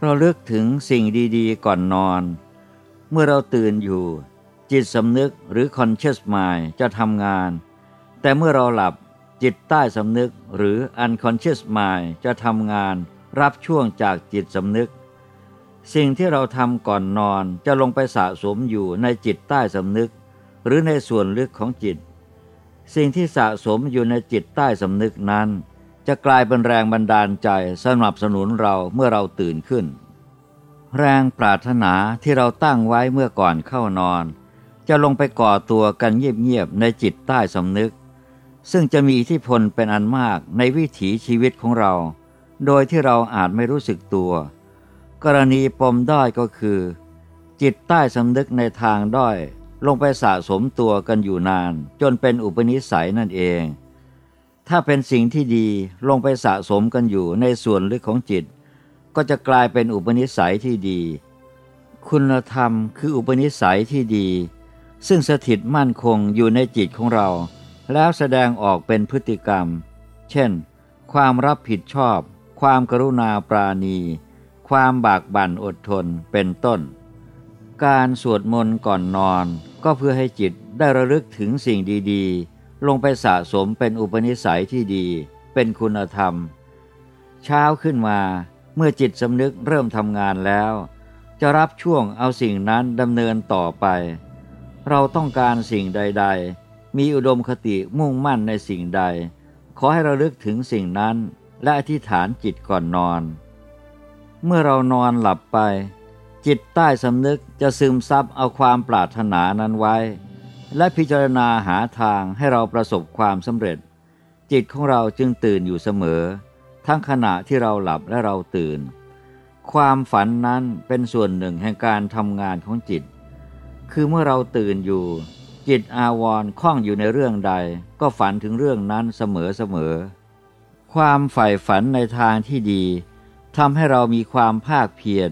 เราเลือกถึงสิ่งดีๆ ก่อนนอน เมื่อเราตื่นอยู่ จิตสำนึกหรือ conscious mind จะทำงาน แต่เมื่อเราหลับจิตใต้สำนึกหรือ unconscious mind จะทำงาน รับช่วงจากจิตสำนึก สิ่งที่เราทำก่อนนอนจะลงไปสะสมอยู่ในจิตใต้สำนึก หรือในส่วนลึกของจิต สิ่งที่สะสมอยู่ในจิตใต้สำนึกนั้น จะกลายเป็นแรงบันดาลใจสนับสนุนเราเมื่อเราตื่นขึ้น แรงปรารถนาที่เราตั้งไว้เมื่อก่อนเข้านอน จะลงไปก่อตัวกันเงียบๆในจิตใต้สำนึกซึ่งจะมีอิทธิพลเป็นอันมากในวิถีชีวิตของเรา โดยที่เราอาจไม่รู้สึกตัว กรณีปมด้อยก็คือ จิตใต้สำนึกในทางด้อย ลงไปสะสมตัวกันอยู่นาน จนเป็นอุปนิสัยนั่นเอง ถ้าเป็นสิ่งที่ดีลงไปสะสมกันอยู่ในส่วนลึกของจิต ก็จะกลายเป็นอุปนิสัยที่ดี คุณธรรมคืออุปนิสัยที่ดี ซึ่งสถิตมั่นคงอยู่ในจิตของเรา แล้วแสดงออกเป็นพฤติกรรม เช่น ความรับผิดชอบ ความกรุณาปราณี ความบากบั่นอดทนเป็นต้น การสวดมนต์ก่อนนอนก็เพื่อให้จิตได้ระลึกถึงสิ่งดีๆ ลงไปสะสมเป็นอุปนิสัยที่ดี เป็นคุณธรรม เช้าขึ้นมาเมื่อจิตสำนึกเริ่มทำงานแล้ว จะรับช่วงเอาสิ่งนั้นดำเนินต่อไป เราต้องการสิ่งใด ๆ มีอุดมคติมุ่งมั่นในสิ่งใด ขอให้ระลึกถึงสิ่งนั้น และอธิษฐานจิตก่อนนอน เมื่อเรานอนหลับไป จิตใต้สำนึกจะซึมซับเอาความปรารถนานั้นไว้ และพิจารณาหาทางให้เราประสบความสำเร็จ จิตของเราจึงตื่นอยู่เสมอ ทั้งขณะที่เราหลับและเราตื่น ความฝันนั้นเป็นส่วนหนึ่งแห่งการทำงานของจิต คือเมื่อเราตื่นอยู่ จิตอาวรคล้องอยู่ในเรื่องใด ก็ฝันถึงเรื่องนั้นเสมอเสมอ ความใฝ่ฝันในทางที่ดีทำให้เรามีความภาคเพียร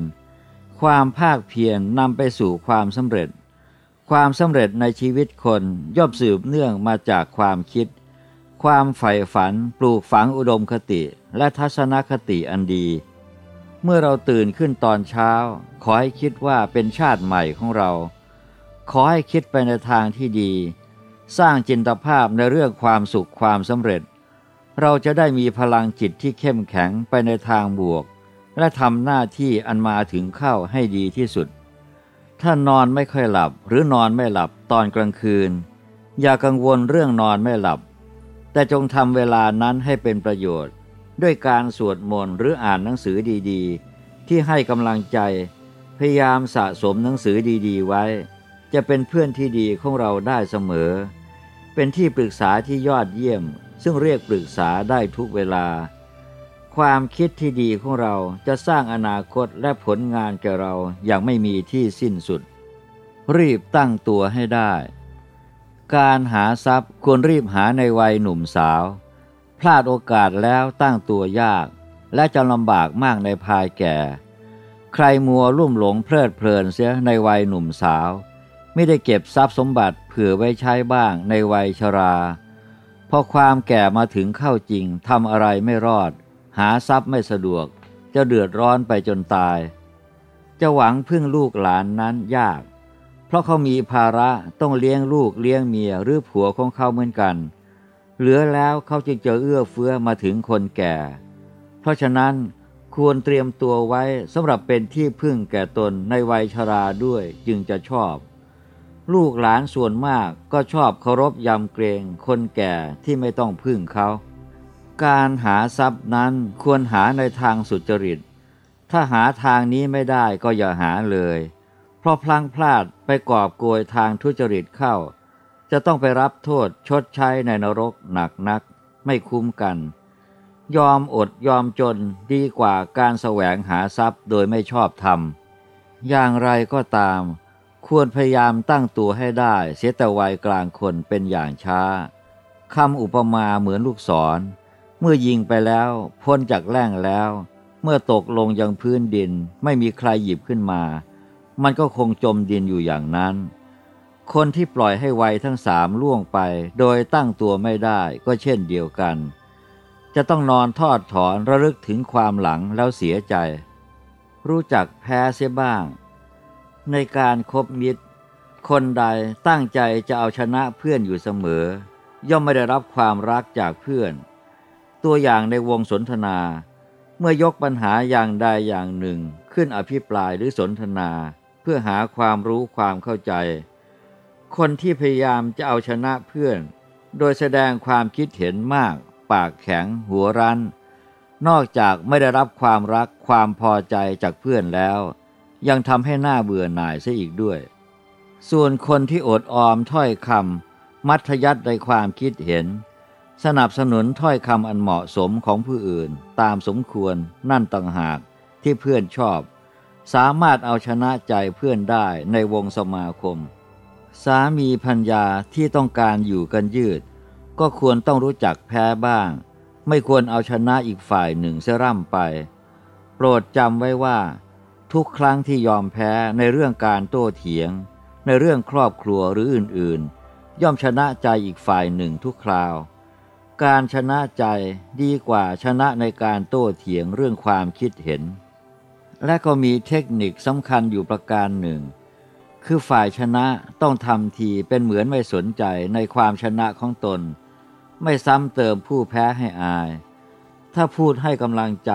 ความภาคเพียรนำไปสู่ความสำเร็จ ความสำเร็จในชีวิตคนย่อมสืบเนื่องมาจากความคิด ความใฝ่ฝันปลูกฝังอุดมคติและทัศนคติอันดี เมื่อเราตื่นขึ้นตอนเช้า ขอให้คิดว่าเป็นชาติใหม่ของเรา ขอให้คิดไปในทางที่ดี สร้างจินตภาพในเรื่องความสุขความสำเร็จ เราจะได้มีพลังจิตที่เข้มแข็งไปในทางบวก และทำหน้าที่อันมาถึงเข้าให้ดีที่สุด ถ้านอนไม่ค่อยหลับหรือนอนไม่หลับตอนกลางคืน อย่ากังวลเรื่องนอนไม่หลับ แต่จงทำเวลานั้นให้เป็นประโยชน์ ด้วยการสวดมนต์หรืออ่านหนังสือดีๆ ที่ให้กำลังใจ พยายามสะสมหนังสือดีๆ ไว้ จะเป็นเพื่อนที่ดีของเราได้เสมอ เป็นที่ปรึกษาที่ยอดเยี่ยม ซึ่งเรียกปรึกษาได้ทุกเวลา ความคิดที่ดีของเราจะสร้างอนาคตและผลงานแก่เราอย่างไม่มีที่สิ้นสุด รีบตั้งตัวให้ได้ การหาทรัพย์ควรรีบหาในวัยหนุ่มสาว พลาดโอกาสแล้วตั้งตัวยาก และจะลำบากมากในภายแก่ ใครมัวลุ่มหลงเพลิดเพลินเสียในวัยหนุ่มสาว ไม่ได้เก็บทรัพย์สมบัติเผื่อไว้ใช้บ้างในวัยชรา พอความแก่มาถึงเข้าจริงทำอะไรไม่รอด หาทรัพย์ไม่สะดวก จะเดือดร้อนไปจนตาย จะหวังพึ่งลูกหลานนั้นยาก เพราะเขามีภาระต้องเลี้ยงลูกเลี้ยงเมียหรือผัวของเขาเหมือนกัน เหลือแล้วเขาจึงจะเอื้อเฟื้อมาถึงคนแก่ เพราะฉะนั้นควรเตรียมตัวไว้สำหรับเป็นที่พึ่งแก่ตนในวัยชราด้วยจึงจะชอบ ลูกหลานส่วนมากก็ชอบเคารพยำเกรงคนแก่ที่ไม่ต้องพึ่งเขา การหาทรัพย์นั้นควรหาในทางสุจริต ถ้าหาทางนี้ไม่ได้ก็อย่าหาเลย เพราะพลังพลาดไปกอบโกยทางทุจริตเข้า จะต้องไปรับโทษชดใช้ในนรกหนักนัก ไม่คุ้มกัน ยอมอดยอมจนดีกว่าการแสวงหาทรัพย์โดยไม่ชอบธรรม อย่างไรก็ตาม ควรพยายามตั้งตัวให้ได้ เสียแต่วัยกลางคนเป็นอย่างช้าคำอุปมาเหมือนลูกศร เมื่อยิงไปแล้ว พ้นจากแล่งแล้ว เมื่อตกลงยังพื้นดินไม่มีใครหยิบขึ้นมา มันก็คงจมดินอยู่อย่างนั้น คนที่ปล่อยให้วัยทั้งสามล่วงไป โดยตั้งตัวไม่ได้ก็เช่นเดียวกัน จะต้องนอนทอดถอนระลึกถึงความหลังแล้วเสียใจ รู้จักแพ้เสียบ้าง ในการครบมิตร คนใดตั้งใจจะเอาชนะเพื่อนอยู่เสมอ ย่อมไม่ได้รับความรักจากเพื่อน ตัวอย่างในวงสนทนา เมื่อยกปัญหาอย่างใดอย่างหนึ่งขึ้นอภิปรายหรือสนทนา เพื่อหาความรู้ความเข้าใจ คนที่พยายามจะเอาชนะเพื่อน โดยแสดงความคิดเห็นมาก ปากแข็ง หัวรั้น นอกจากไม่ได้รับความรักความพอใจจากเพื่อนแล้ว ยังทำให้หน้าเบื่อหน่ายซะอีกด้วย ส่วนคนที่อดออมถ้อยคำมัธยัติในความคิดเห็น สนับสนุนถ้อยคำอันเหมาะสมของผู้อื่น ตามสมควรนั่นต่างหากที่เพื่อนชอบ สามารถเอาชนะใจเพื่อนได้ในวงสมาคม สามีพัญญาที่ต้องการอยู่กันยืด ก็ควรต้องรู้จักแพ้บ้าง ไม่ควรเอาชนะอีกฝ่ายหนึ่งเสร่ำไป โปรดจำไว้ว่า ทุกครั้งที่ยอมแพ้ในเรื่องการโต้เถียง ในเรื่องครอบครัวหรืออื่นๆ ย่อมชนะใจอีกฝ่ายหนึ่งทุกคราว การชนะใจดีกว่าชนะในการโต้เถียงเรื่องความคิดเห็น และก็มีเทคนิคสำคัญอยู่ประการหนึ่ง คือฝ่ายชนะต้องทำทีเป็นเหมือนไม่สนใจในความชนะของตน ไม่ซ้ำเติมผู้แพ้ให้อาย ถ้าพูดให้กำลังใจ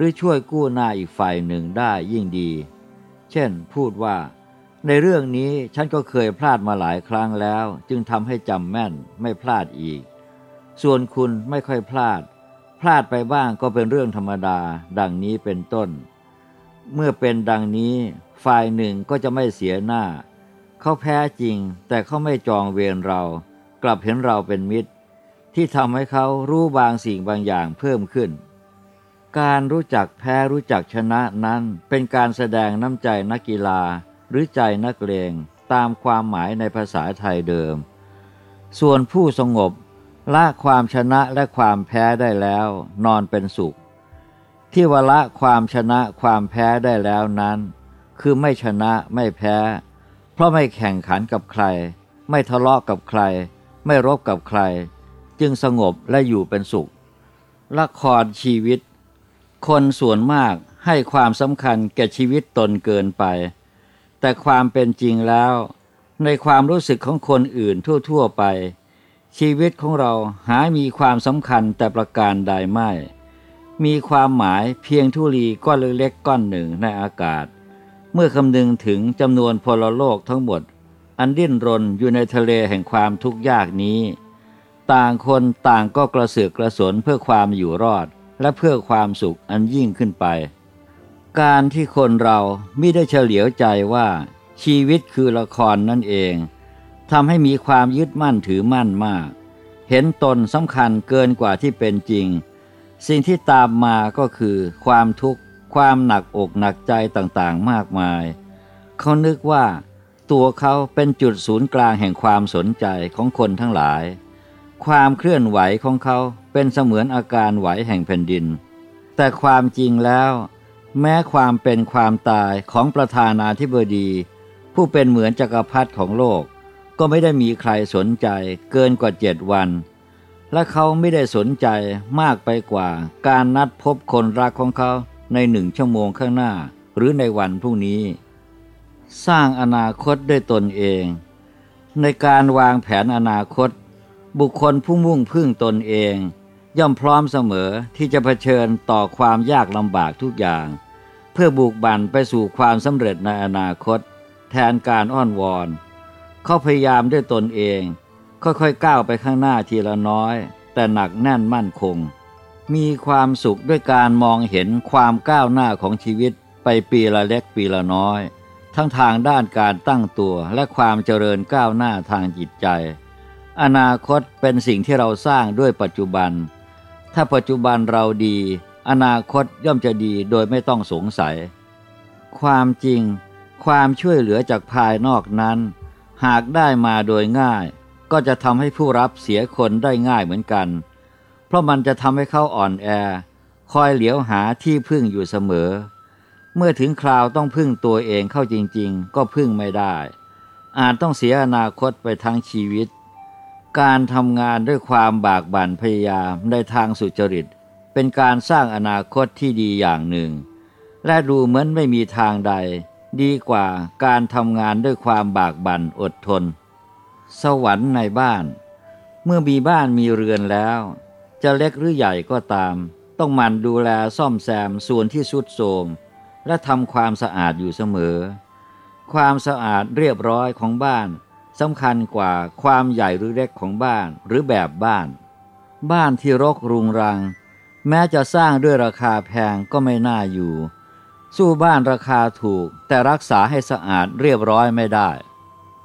รือช่วยกู้หน้าอีกฝ่ายหนึ่งได้ยิ่งดี เช่นพูดว่า ในเรื่องนี้ฉันก็เคยพลาดมาหลายครั้งแล้ว จึงทำให้จำแม่นไม่พลาดอีก ส่วนคุณไม่ค่อยพลาด พลาดไปบ้างก็เป็นเรื่องธรรมดา ดังนี้เป็นต้น เมื่อเป็นดังนี้ ฝ่ายหนึ่งก็จะไม่เสียหน้า เขาแพ้จริง แต่เขาไม่จองเวรเรา กลับเห็นเราเป็นมิตร ที่ทำให้เขารู้บางสิ่งบางอย่างเพิ่มขึ้น การรู้จักแพ้รู้จักชนะนั้นเป็นการแสดงน้ำใจนักกีฬา หรือใจนักเลงตามความหมายในภาษาไทยเดิม ส่วนผู้สงบละความชนะและความแพ้ได้แล้ว นอนเป็นสุข ที่วละความชนะความแพ้ได้แล้วนั้น คือไม่ชนะไม่แพ้ เพราะไม่แข่งขันกับใคร ไม่ทะเลาะกับใคร ไม่รบกับใคร จึงสงบและอยู่เป็นสุขละครชีวิต คนส่วนมากให้ความสำคัญแก่ชีวิตตนเกินไป แต่ความเป็นจริงแล้ว ในความรู้สึกของคนอื่นทั่ว ๆ ไป ชีวิตของเราหามีความสำคัญแต่ประการใดไม่ มีความหมายเพียงทุลีก้อนเล็กๆก้อนหนึ่งในอากาศ เมื่อคำนึงถึงจำนวนพลโลกทั้งหมด อันดิ้นรนอยู่ในทะเลแห่งความทุกข์ยากนี้ ต่างคนต่างก็กระเสือกกระสนเพื่อความอยู่รอด และเพื่อความสุขอันยิ่งขึ้นไป การที่คนเราไม่ได้เฉลียวใจว่าชีวิตคือละครนั่นเองทำให้มีความยึดมั่นถือมั่นมาก เห็นตนสำคัญเกินกว่าที่เป็นจริง สิ่งที่ตามมาก็คือ ความทุกข์ความหนักอกหนักใจต่างๆมากมาย เขานึกว่า ตัวเขาเป็นจุดศูนย์กลางแห่งความสนใจของคนทั้งหลาย ความเคลื่อนไหวของเขาเป็นเสมือนอาการไหวแห่งแผ่นดิน แต่ความจริงแล้ว แม้ความเป็นความตายของประธานาธิบดี ผู้เป็นเหมือนจักรพรรดิของโลก ก็ไม่ได้มีใครสนใจเกินกว่าเจ็ดวัน และเขาไม่ได้สนใจมากไปกว่า การนัดพบคนรักของเขาในหนึ่งชั่วโมงข้างหน้า หรือในวันพรุ่งนี้ สร้างอนาคตด้วยตนเอง ในการวางแผนอนาคต บุคคลผู้มุ่งพึ่งตนเอง ย่อมพร้อมเสมอที่จะเผชิญต่อความยากลำบากทุกอย่าง เพื่อบุกบันไปสู่ความสำเร็จในอนาคต แทนการอ้อนวอน เขาพยายามด้วยตนเอง ค่อยๆก้าวไปข้างหน้าทีละน้อย แต่หนักแน่นมั่นคง มีความสุขด้วยการมองเห็นความก้าวหน้าของชีวิตไปปีละเล็กปีละน้อย ทั้งทางด้านการตั้งตัวและความเจริญก้าวหน้าทางจิตใจ อนาคตเป็นสิ่งที่เราสร้างด้วยปัจจุบัน ถ้าปัจจุบันเราดี อนาคตย่อมจะดีโดยไม่ต้องสงสัย ความจริง ความช่วยเหลือจากภายนอกนั้น หากได้มาโดยง่าย ก็จะทำให้ผู้รับเสียคนได้ง่ายเหมือนกัน เพราะมันจะทำให้เขาอ่อนแอ คอยเหลียวหาที่พึ่งอยู่เสมอ เมื่อถึงคราวต้องพึ่งตัวเองเข้าจริง ๆ ก็พึ่งไม่ได้ อาจต้องเสียอนาคตไปทั้งชีวิต การทำงานด้วยความบากบั่นพยายามในทางสุจริต เป็นการสร้างอนาคตที่ดีอย่างหนึ่ง และดูเหมือนไม่มีทางใด ดีกว่าการทำงานด้วยความบากบั่นอดทน สวรรค์ในบ้าน เมื่อมีบ้านมีเรือนแล้ว จะเล็กหรือใหญ่ก็ตาม ต้องมันดูแลซ่อมแซมส่วนที่สุดโทรมและทำความสะอาดอยู่เสมอ ความสะอาดเรียบร้อยของบ้าน สำคัญกว่าความใหญ่หรือเล็กของบ้านหรือแบบบ้าน บ้านที่รกรุงรัง แม้จะสร้างด้วยราคาแพงก็ไม่น่าอยู่ สู้บ้านราคาถูกแต่รักษาให้สะอาดเรียบร้อยไม่ได้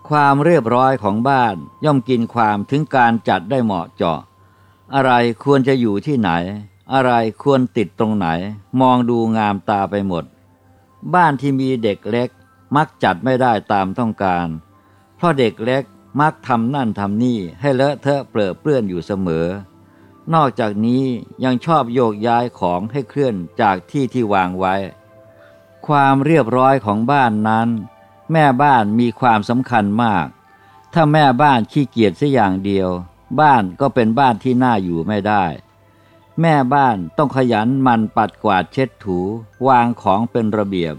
ความเรียบร้อยของบ้านย่อมกินความถึงการจัดได้เหมาะเจาะ อะไรควรจะอยู่ที่ไหน อะไรควรติดตรงไหน มองดูงามตาไปหมด บ้านที่มีเด็กเล็กมักจัดไม่ได้ตามต้องการ เพราะเด็กเล็กมักทำนั่นทำนี่ให้เลอะเทอะเปรอเปื้อนอยู่เสมอ นอกจากนี้ยังชอบโยกย้ายของให้เคลื่อนจากที่ที่วางไว้ ความเรียบร้อยของบ้านนั้น แม่บ้านมีความสำคัญมาก ถ้าแม่บ้านขี้เกียจสัอย่างเดียว บ้านก็เป็นบ้านที่น่าอยู่ไม่ได้ แม่บ้านต้องขยันมันปัดกวาดเช็ดถู วางของเป็นระเบียบ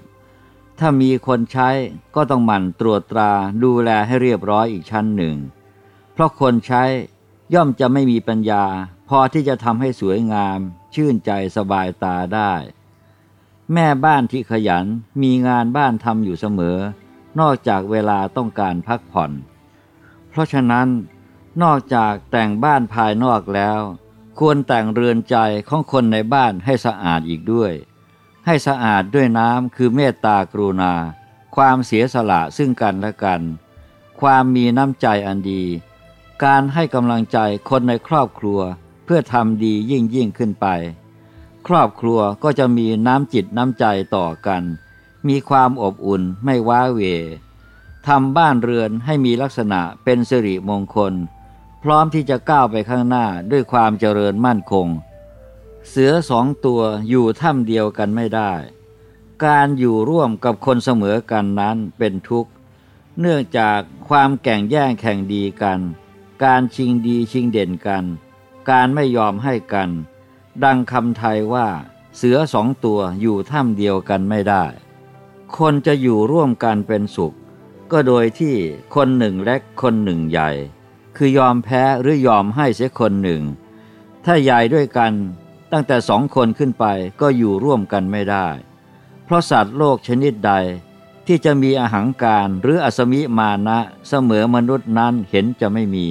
ถ้ามีคนใช้ก็ต้องหมั่นตรวจตราดูแลให้เรียบร้อยอีกชั้นหนึ่ง เพราะคนใช้ย่อมจะไม่มีปัญญา พอที่จะทำให้สวยงาม ชื่นใจสบายตาได้ แม่บ้านที่ขยันมีงานบ้านทำอยู่เสมอ นอกจากเวลาต้องการพักผ่อน เพราะฉะนั้น นอกจากแต่งบ้านภายนอกแล้ว ควรแต่งเรือนใจของคนในบ้านให้สะอาดอีกด้วย ให้สะอาดด้วยน้ำคือเมตตากรุณา ความเสียสละซึ่งกันและกัน ความมีน้ำใจอันดี การให้กำลังใจคนในครอบครัวเพื่อทำดียิ่งยิ่งขึ้นไป ครอบครัวก็จะมีน้ำจิตน้ำใจต่อกัน มีความอบอุ่นไม่ว้าเวทำบ้านเรือนให้มีลักษณะเป็นสิริมงคล พร้อมที่จะก้าวไปข้างหน้าด้วยความเจริญมั่นคง เสือสองตัวอยู่ถ้ำเดียวกันไม่ได้ การอยู่ร่วมกับคนเสมอกันนั้นเป็นทุกข์ เนื่องจากความแข่งแย่งแข่งดีกัน การชิงดีชิงเด่นกัน การไม่ยอมให้กัน ดังคำไทยว่าเสือสองตัวอยู่ถ้ำเดียวกันไม่ได้ คนจะอยู่ร่วมกันเป็นสุข ก็โดยที่คนหนึ่งเล็กคนหนึ่งใหญ่ คือยอมแพ้หรือยอมให้เสียคนหนึ่ง ถ้าใหญ่ด้วยกัน ตั้งแต่สองคนขึ้นไปก็อยู่ร่วมกันไม่ได้ เพราะสัตว์โลกชนิดใดที่จะมีอาหางการหรืออสมิมานะเสมอมนุษย์นั้นเห็นจะไม่มี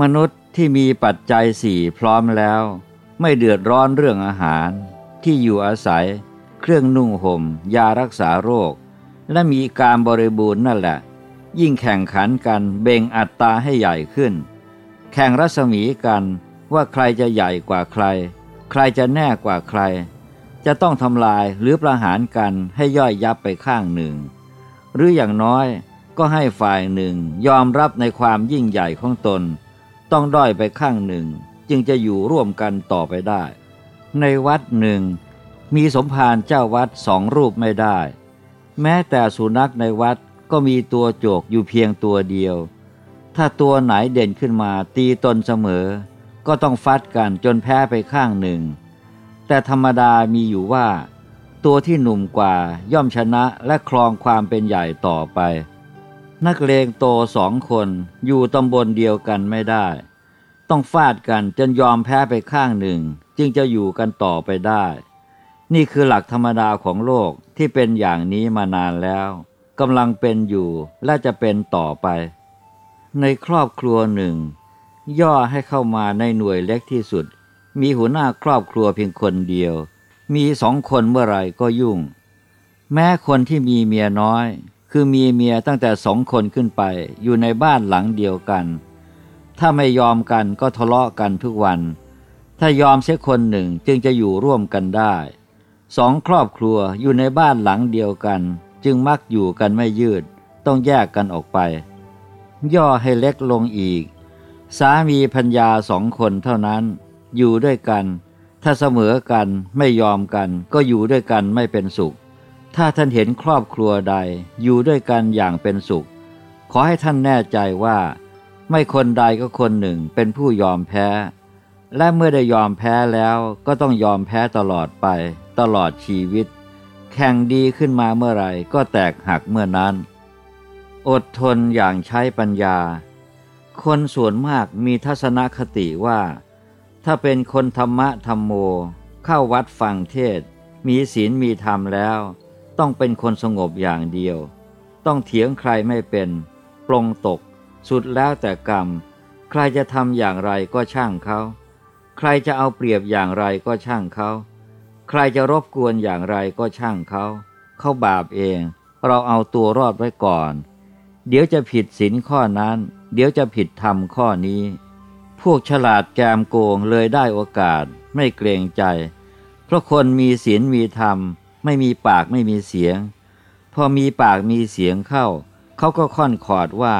มนุษย์ที่มีปัจจัยสี่พร้อมแล้ว ไม่เดือดร้อนเรื่องอาหาร ที่อยู่อาศัย เครื่องนุ่งหม่ม ยารักษาโรค และมีการบริบูรณ์นั่นแหละ ยิ่งแข่งขันกันเบ่งอัตตาให้ใหญ่ขึ้น แข่งรัศมีกันว่าใครจะใหญ่กว่าใคร ใครจะแน่กว่าใคร จะต้องทำลายหรือประหารกันให้ย่อยยับไปข้างหนึ่ง หรืออย่างน้อยก็ให้ฝ่ายหนึ่งยอมรับในความยิ่งใหญ่ของตน ต้องด้อยไปข้างหนึ่ง จึงจะอยู่ร่วมกันต่อไปได้ ในวัดหนึ่ง มีสมภารเจ้าวัดสองรูปไม่ได้ แม้แต่สุนัขในวัดก็มีตัวโจกอยู่เพียงตัวเดียว ถ้าตัวไหนเด่นขึ้นมาตีตนเสมอ ก็ต้องฟัดกันจนแพ้ไปข้างหนึ่ง แต่ธรรมดามีอยู่ว่า ตัวที่หนุ่มกว่าย่อมชนะและครองความเป็นใหญ่ต่อไป นักเลงโตสองคนอยู่ตำบลเดียวกันไม่ได้ ต้องฟาดกันจนยอมแพ้ไปข้างหนึ่ง จึงจะอยู่กันต่อไปได้ นี่คือหลักธรรมดาของโลกที่เป็นอย่างนี้มานานแล้วกำลังเป็นอยู่และจะเป็นต่อไป ในครอบครัวหนึ่ง ย่อให้เข้ามาในหน่วยเล็กที่สุด มีหัวหน้าครอบครัวเพียงคนเดียว มีสองคนเมื่อไรก็ยุ่ง แม้คนที่มีเมียน้อย คือมีเมียตั้งแต่สองคนขึ้นไป อยู่ในบ้านหลังเดียวกัน ถ้าไม่ยอมกันก็ทะเลาะกันทุกวัน ถ้ายอมเสียคนหนึ่งจึงจะอยู่ร่วมกันได้สองครอบครัวอยู่ในบ้านหลังเดียวกัน จึงมักอยู่กันไม่ยืด ต้องแยกกันออกไป ย่อให้เล็กลงอีก สามีพัญญาสองคนเท่านั้น อยู่ด้วยกัน ถ้าเสมอกันไม่ยอมกัน ก็อยู่ด้วยกันไม่เป็นสุข ถ้าท่านเห็นครอบครัวใด อยู่ด้วยกันอย่างเป็นสุข ขอให้ท่านแน่ใจว่า ไม่คนใดก็คนหนึ่งเป็นผู้ยอมแพ้ และเมื่อได้ยอมแพ้แล้วก็ต้องยอมแพ้ตลอดไป ตลอดชีวิต แข่งดีขึ้นมาเมื่อไหร่ก็แตกหักเมื่อนั้น อดทนอย่างใช้ปัญญา คนส่วนมากมีทัศนคติว่า ถ้าเป็นคนธรรมะธรรมโม เข้าวัดฟังเทศ มีศีลมีธรรมแล้ว ต้องเป็นคนสงบอย่างเดียว ต้องเถียงใครไม่เป็น ปลงตก สุดแล้วแต่กรรม ใครจะทำอย่างไรก็ช่างเขา ใครจะเอาเปรียบอย่างไรก็ช่างเขา ใครจะรบกวนอย่างไรก็ช่างเขา เขาบาปเอง เราเอาตัวรอดไว้ก่อน เดี๋ยวจะผิดศีลข้อนั้น เดี๋ยวจะผิดธรรมข้อนี้ พวกฉลาดแกมโกงเลยได้โอกาสไม่เกรงใจ เพราะคนมีศีลมีธรรม ไม่มีปากไม่มีเสียง พอมีปากมีเสียงเข้า เขาก็ค่อนขอดว่า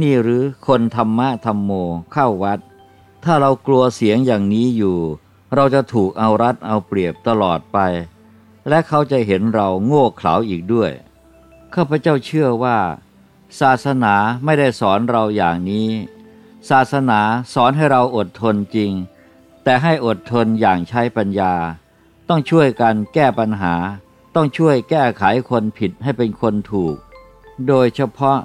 นี่หรือคนธรรมะธรรมโมเข้าวัด ถ้าเรากลัวเสียงอย่างนี้อยู่ เราจะถูกเอารัดเอาเปรียบตลอดไป และเขาจะเห็นเราโง่เขลาอีกด้วยข้าพเจ้าเชื่อว่า ศาสนาไม่ได้สอนเราอย่างนี้ ศาสนาสอนให้เราอดทนจริง แต่ให้อดทนอย่างใช้ปัญญา ต้องช่วยกันแก้ปัญหา ต้องช่วยแก้ไขคนผิดให้เป็นคนถูก โดยเฉพาะ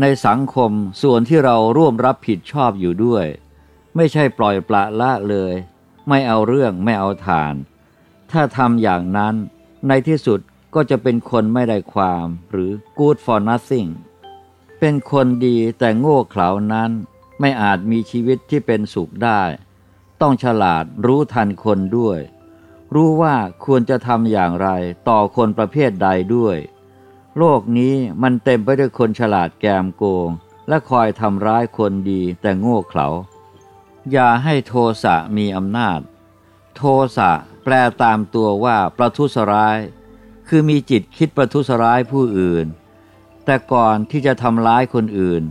ในสังคมส่วนที่เราร่วมรับผิดชอบอยู่ด้วย ไม่ใช่ปล่อยปละละเลย ไม่เอาเรื่องไม่เอาฐาน ถ้าทำอย่างนั้นในที่สุดก็จะเป็นคนไม่ได้ความหรือ good for nothing เป็นคนดีแต่โง่เขลานั้น ไม่อาจมีชีวิตที่เป็นสุขได้ ต้องฉลาดรู้ทันคนด้วย รู้ว่าควรจะทำอย่างไรต่อคนประเภทใดด้วย โลกนี้มันเต็มไปด้วยคนฉลาดแกมโกง และคอยทำร้ายคนดีแต่โง่เขลาอย่าให้โทสะมีอำนาจ โทสะแปลตามตัวว่าประทุษร้าย คือมีจิตคิดประทุษร้ายผู้อื่น แต่ก่อนที่จะทำร้ายคนอื่น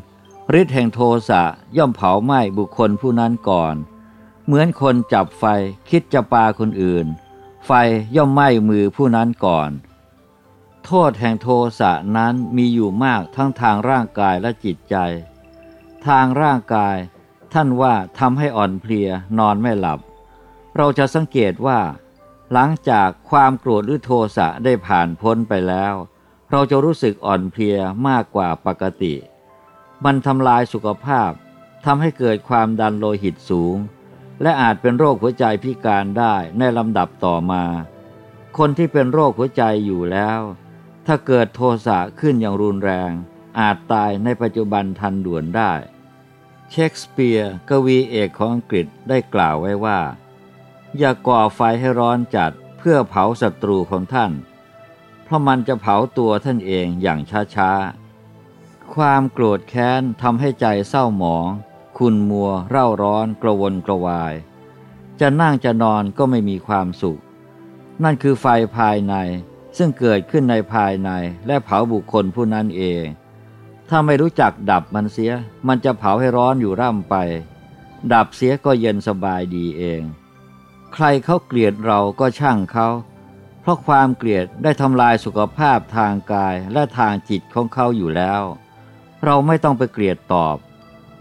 ฤทธิ์แห่งโทสะย่อมเผาไหม้บุคคลผู้นั้นก่อน เหมือนคนจับไฟคิดจะปาคนอื่น ไฟย่อมไหม้มือผู้นั้นก่อน โทษแห่งโทสะนั้นมีอยู่มากทั้งทางร่างกายและจิตใจ ทางร่างกายท่านว่าทำให้อ่อนเพลียนอนไม่หลับ เราจะสังเกตว่า หลังจากความโกรธหรือโทสะได้ผ่านพ้นไปแล้ว เราจะรู้สึกอ่อนเพลียมากกว่าปกติ มันทำลายสุขภาพทำให้เกิดความดันโลหิตสูง และอาจเป็นโรคหัวใจพิการได้ในลำดับต่อมา คนที่เป็นโรคหัวใจอยู่แล้ว ถ้าเกิดโทสะขึ้นอย่างรุนแรง อาจตายในปัจจุบันทันด่วนได้ เชคสเปียร์กวีเอกของอังกฤษได้กล่าวไว้ว่า อย่าก่อไฟให้ร้อนจัดเพื่อเผาศัตรูของท่าน เพราะมันจะเผาตัวท่านเองอย่างช้าๆ ความโกรธแค้นทำให้ใจเศร้าหมอง คุณมัวเร่าร้อนกระวนกระวาย จะนั่งจะนอนก็ไม่มีความสุข นั่นคือไฟภายในซึ่งเกิดขึ้นในภายในและเผาบุคคลผู้นั้นเอง ถ้าไม่รู้จักดับมันเสีย มันจะเผาให้ร้อนอยู่ร่ำไป ดับเสียก็เย็นสบายดีเอง ใครเขาเกลียดเราก็ช่างเขา เพราะความเกลียดได้ทำลายสุขภาพทางกายและทางจิตของเขาอยู่แล้ว เราไม่ต้องไปเกลียดตอบ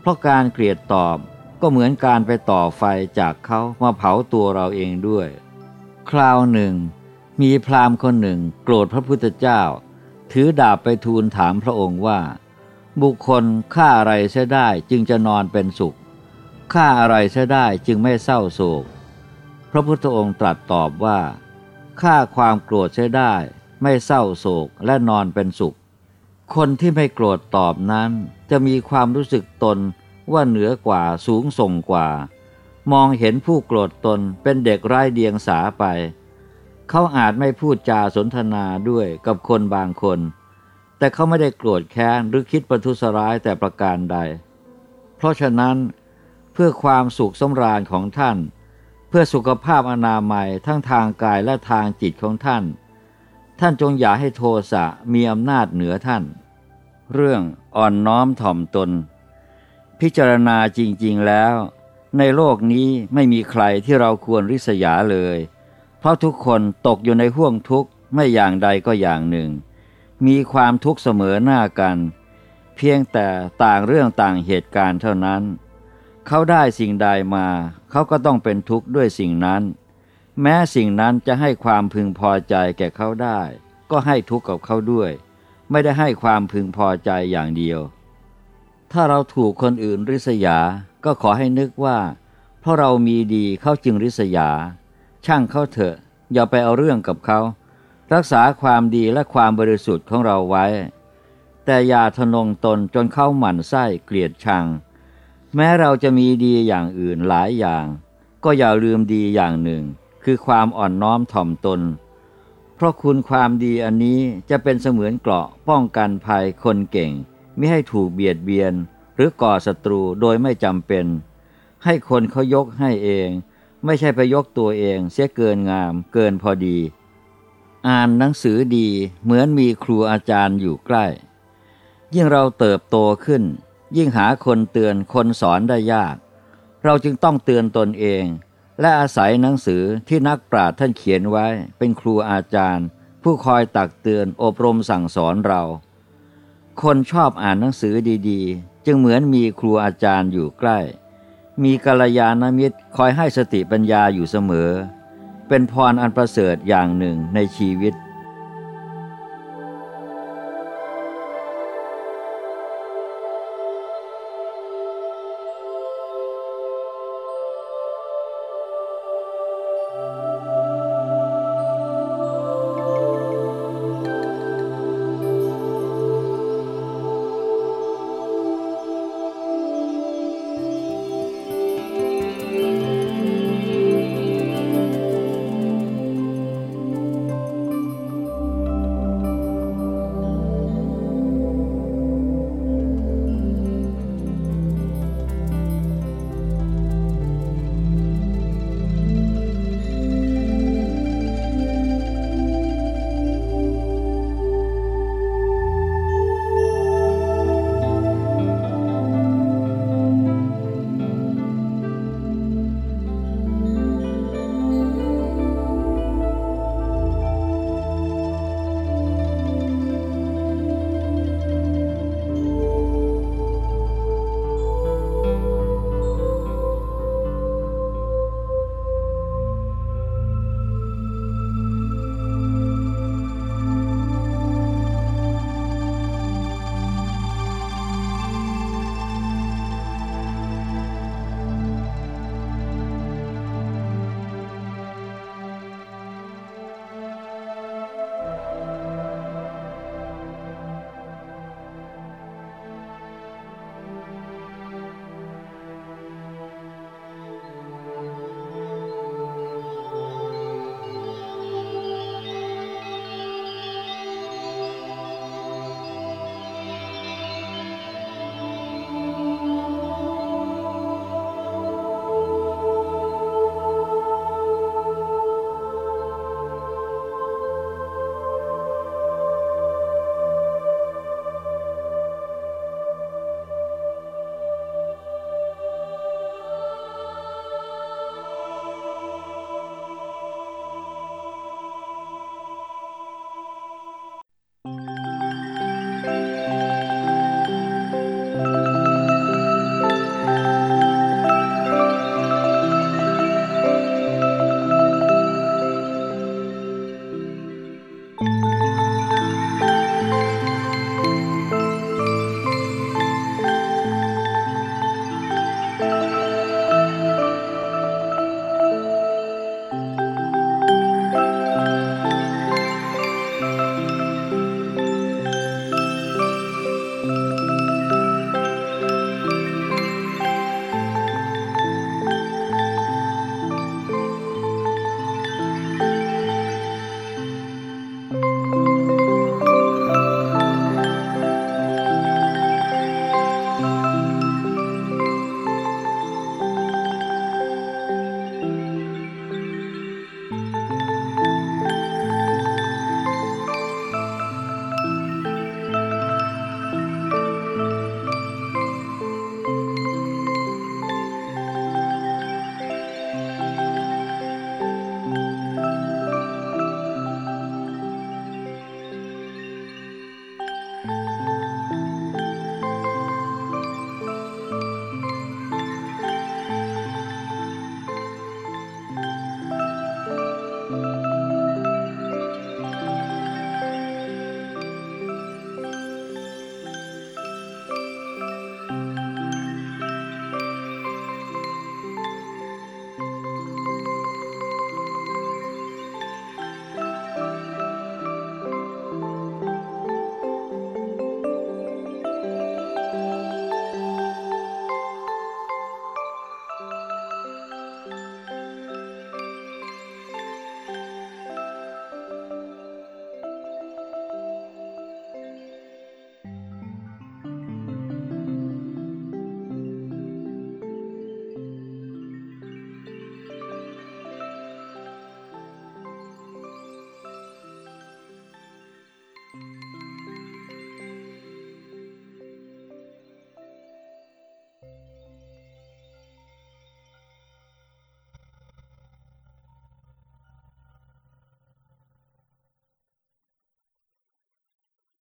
เพราะการเกลียดตอบก็เหมือนการไปต่อไฟจากเขามาเผาตัวเราเองด้วย คราวหนึ่ง มีพราหมณ์คนหนึ่งโกรธพระพุทธเจ้า ถือดาบไปทูลถามพระองค์ว่า บุคคลฆ่าอะไรเสียได้จึงจะนอนเป็นสุขฆ่าอะไรเสียได้จึงไม่เศร้าโศก พระพุทธองค์ตรัสตอบว่า ฆ่าความโกรธเสียได้ ไม่เศร้าโศกและนอนเป็นสุข คนที่ไม่โกรธตอบนั้น จะมีความรู้สึกตนว่าเหนือกว่าสูงส่งกว่า มองเห็นผู้โกรธตนเป็นเด็กไร้เดียงสาไป เขาอาจไม่พูดจาสนทนาด้วยกับคนบางคน แต่เขาไม่ได้โกรธแค้นหรือคิดประทุษร้ายแต่ประการใด เพราะฉะนั้นเพื่อความสุขสมราญของท่าน พื่อสุขภาพอนามัยทั้งทางกายและทางจิตของท่าน ท่านจงอย่าให้โทสะมีอำนาจเหนือท่าน เรื่องอ่อนน้อมถ่อมตน พิจารณาจริง ๆแล้ว ในโลกนี้ไม่มีใครที่เราควรริษยาเลย เพราะทุกคนตกอยู่ในห่วงทุกข์ไม่อย่างใดก็อย่างหนึ่ง มีความทุกข์เสมอหน้ากัน เพียงแต่ต่างเรื่องต่างเหตุการณ์เท่านั้น เขาได้สิ่งใดมา เขาก็ต้องเป็นทุกข์ด้วยสิ่งนั้น แม้สิ่งนั้นจะให้ความพึงพอใจแก่เขาได้ ก็ให้ทุกข์กับเขาด้วย ไม่ได้ให้ความพึงพอใจอย่างเดียว ถ้าเราถูกคนอื่นริษยา ก็ขอให้นึกว่า เพราะเรามีดีเขาจึงริษยา ช่างเขาเถอะ อย่าไปเอาเรื่องกับเขา รักษาความดีและความบริสุทธิ์ของเราไว้ แต่อย่าทนงตนจนเข้าหมั่นไส้เกลียดชัง แม้เราจะมีดีอย่างอื่นหลายอย่าง ก็อย่าลืมดีอย่างหนึ่ง คือความอ่อนน้อมถ่อมตน เพราะคุณความดีอันนี้จะเป็นเสมือนเกราะป้องกันภัยคนเก่ง ไม่ให้ถูกเบียดเบียน หรือก่อศัตรูโดยไม่จำเป็น ให้คนเขายกให้เอง ไม่ใช่ไปยกตัวเอง เสียเกินงาม เกินพอดี อ่านหนังสือดีเหมือนมีครูอาจารย์อยู่ใกล้ ยิ่งเราเติบโตขึ้น ยิ่งหาคนเตือนคนสอนได้ยาก เราจึงต้องเตือนตนเอง และอาศัยหนังสือที่นักปราชญ์ท่านเขียนไว้เป็นครูอาจารย์ ผู้คอยตักเตือนอบรมสั่งสอนเรา คนชอบอ่านหนังสือดีๆ จึงเหมือนมีครูอาจารย์อยู่ใกล้ มีกัลยาณมิตรคอยให้สติปัญญาอยู่เสมอ เป็นพรอันประเสริฐอย่างหนึ่งในชีวิต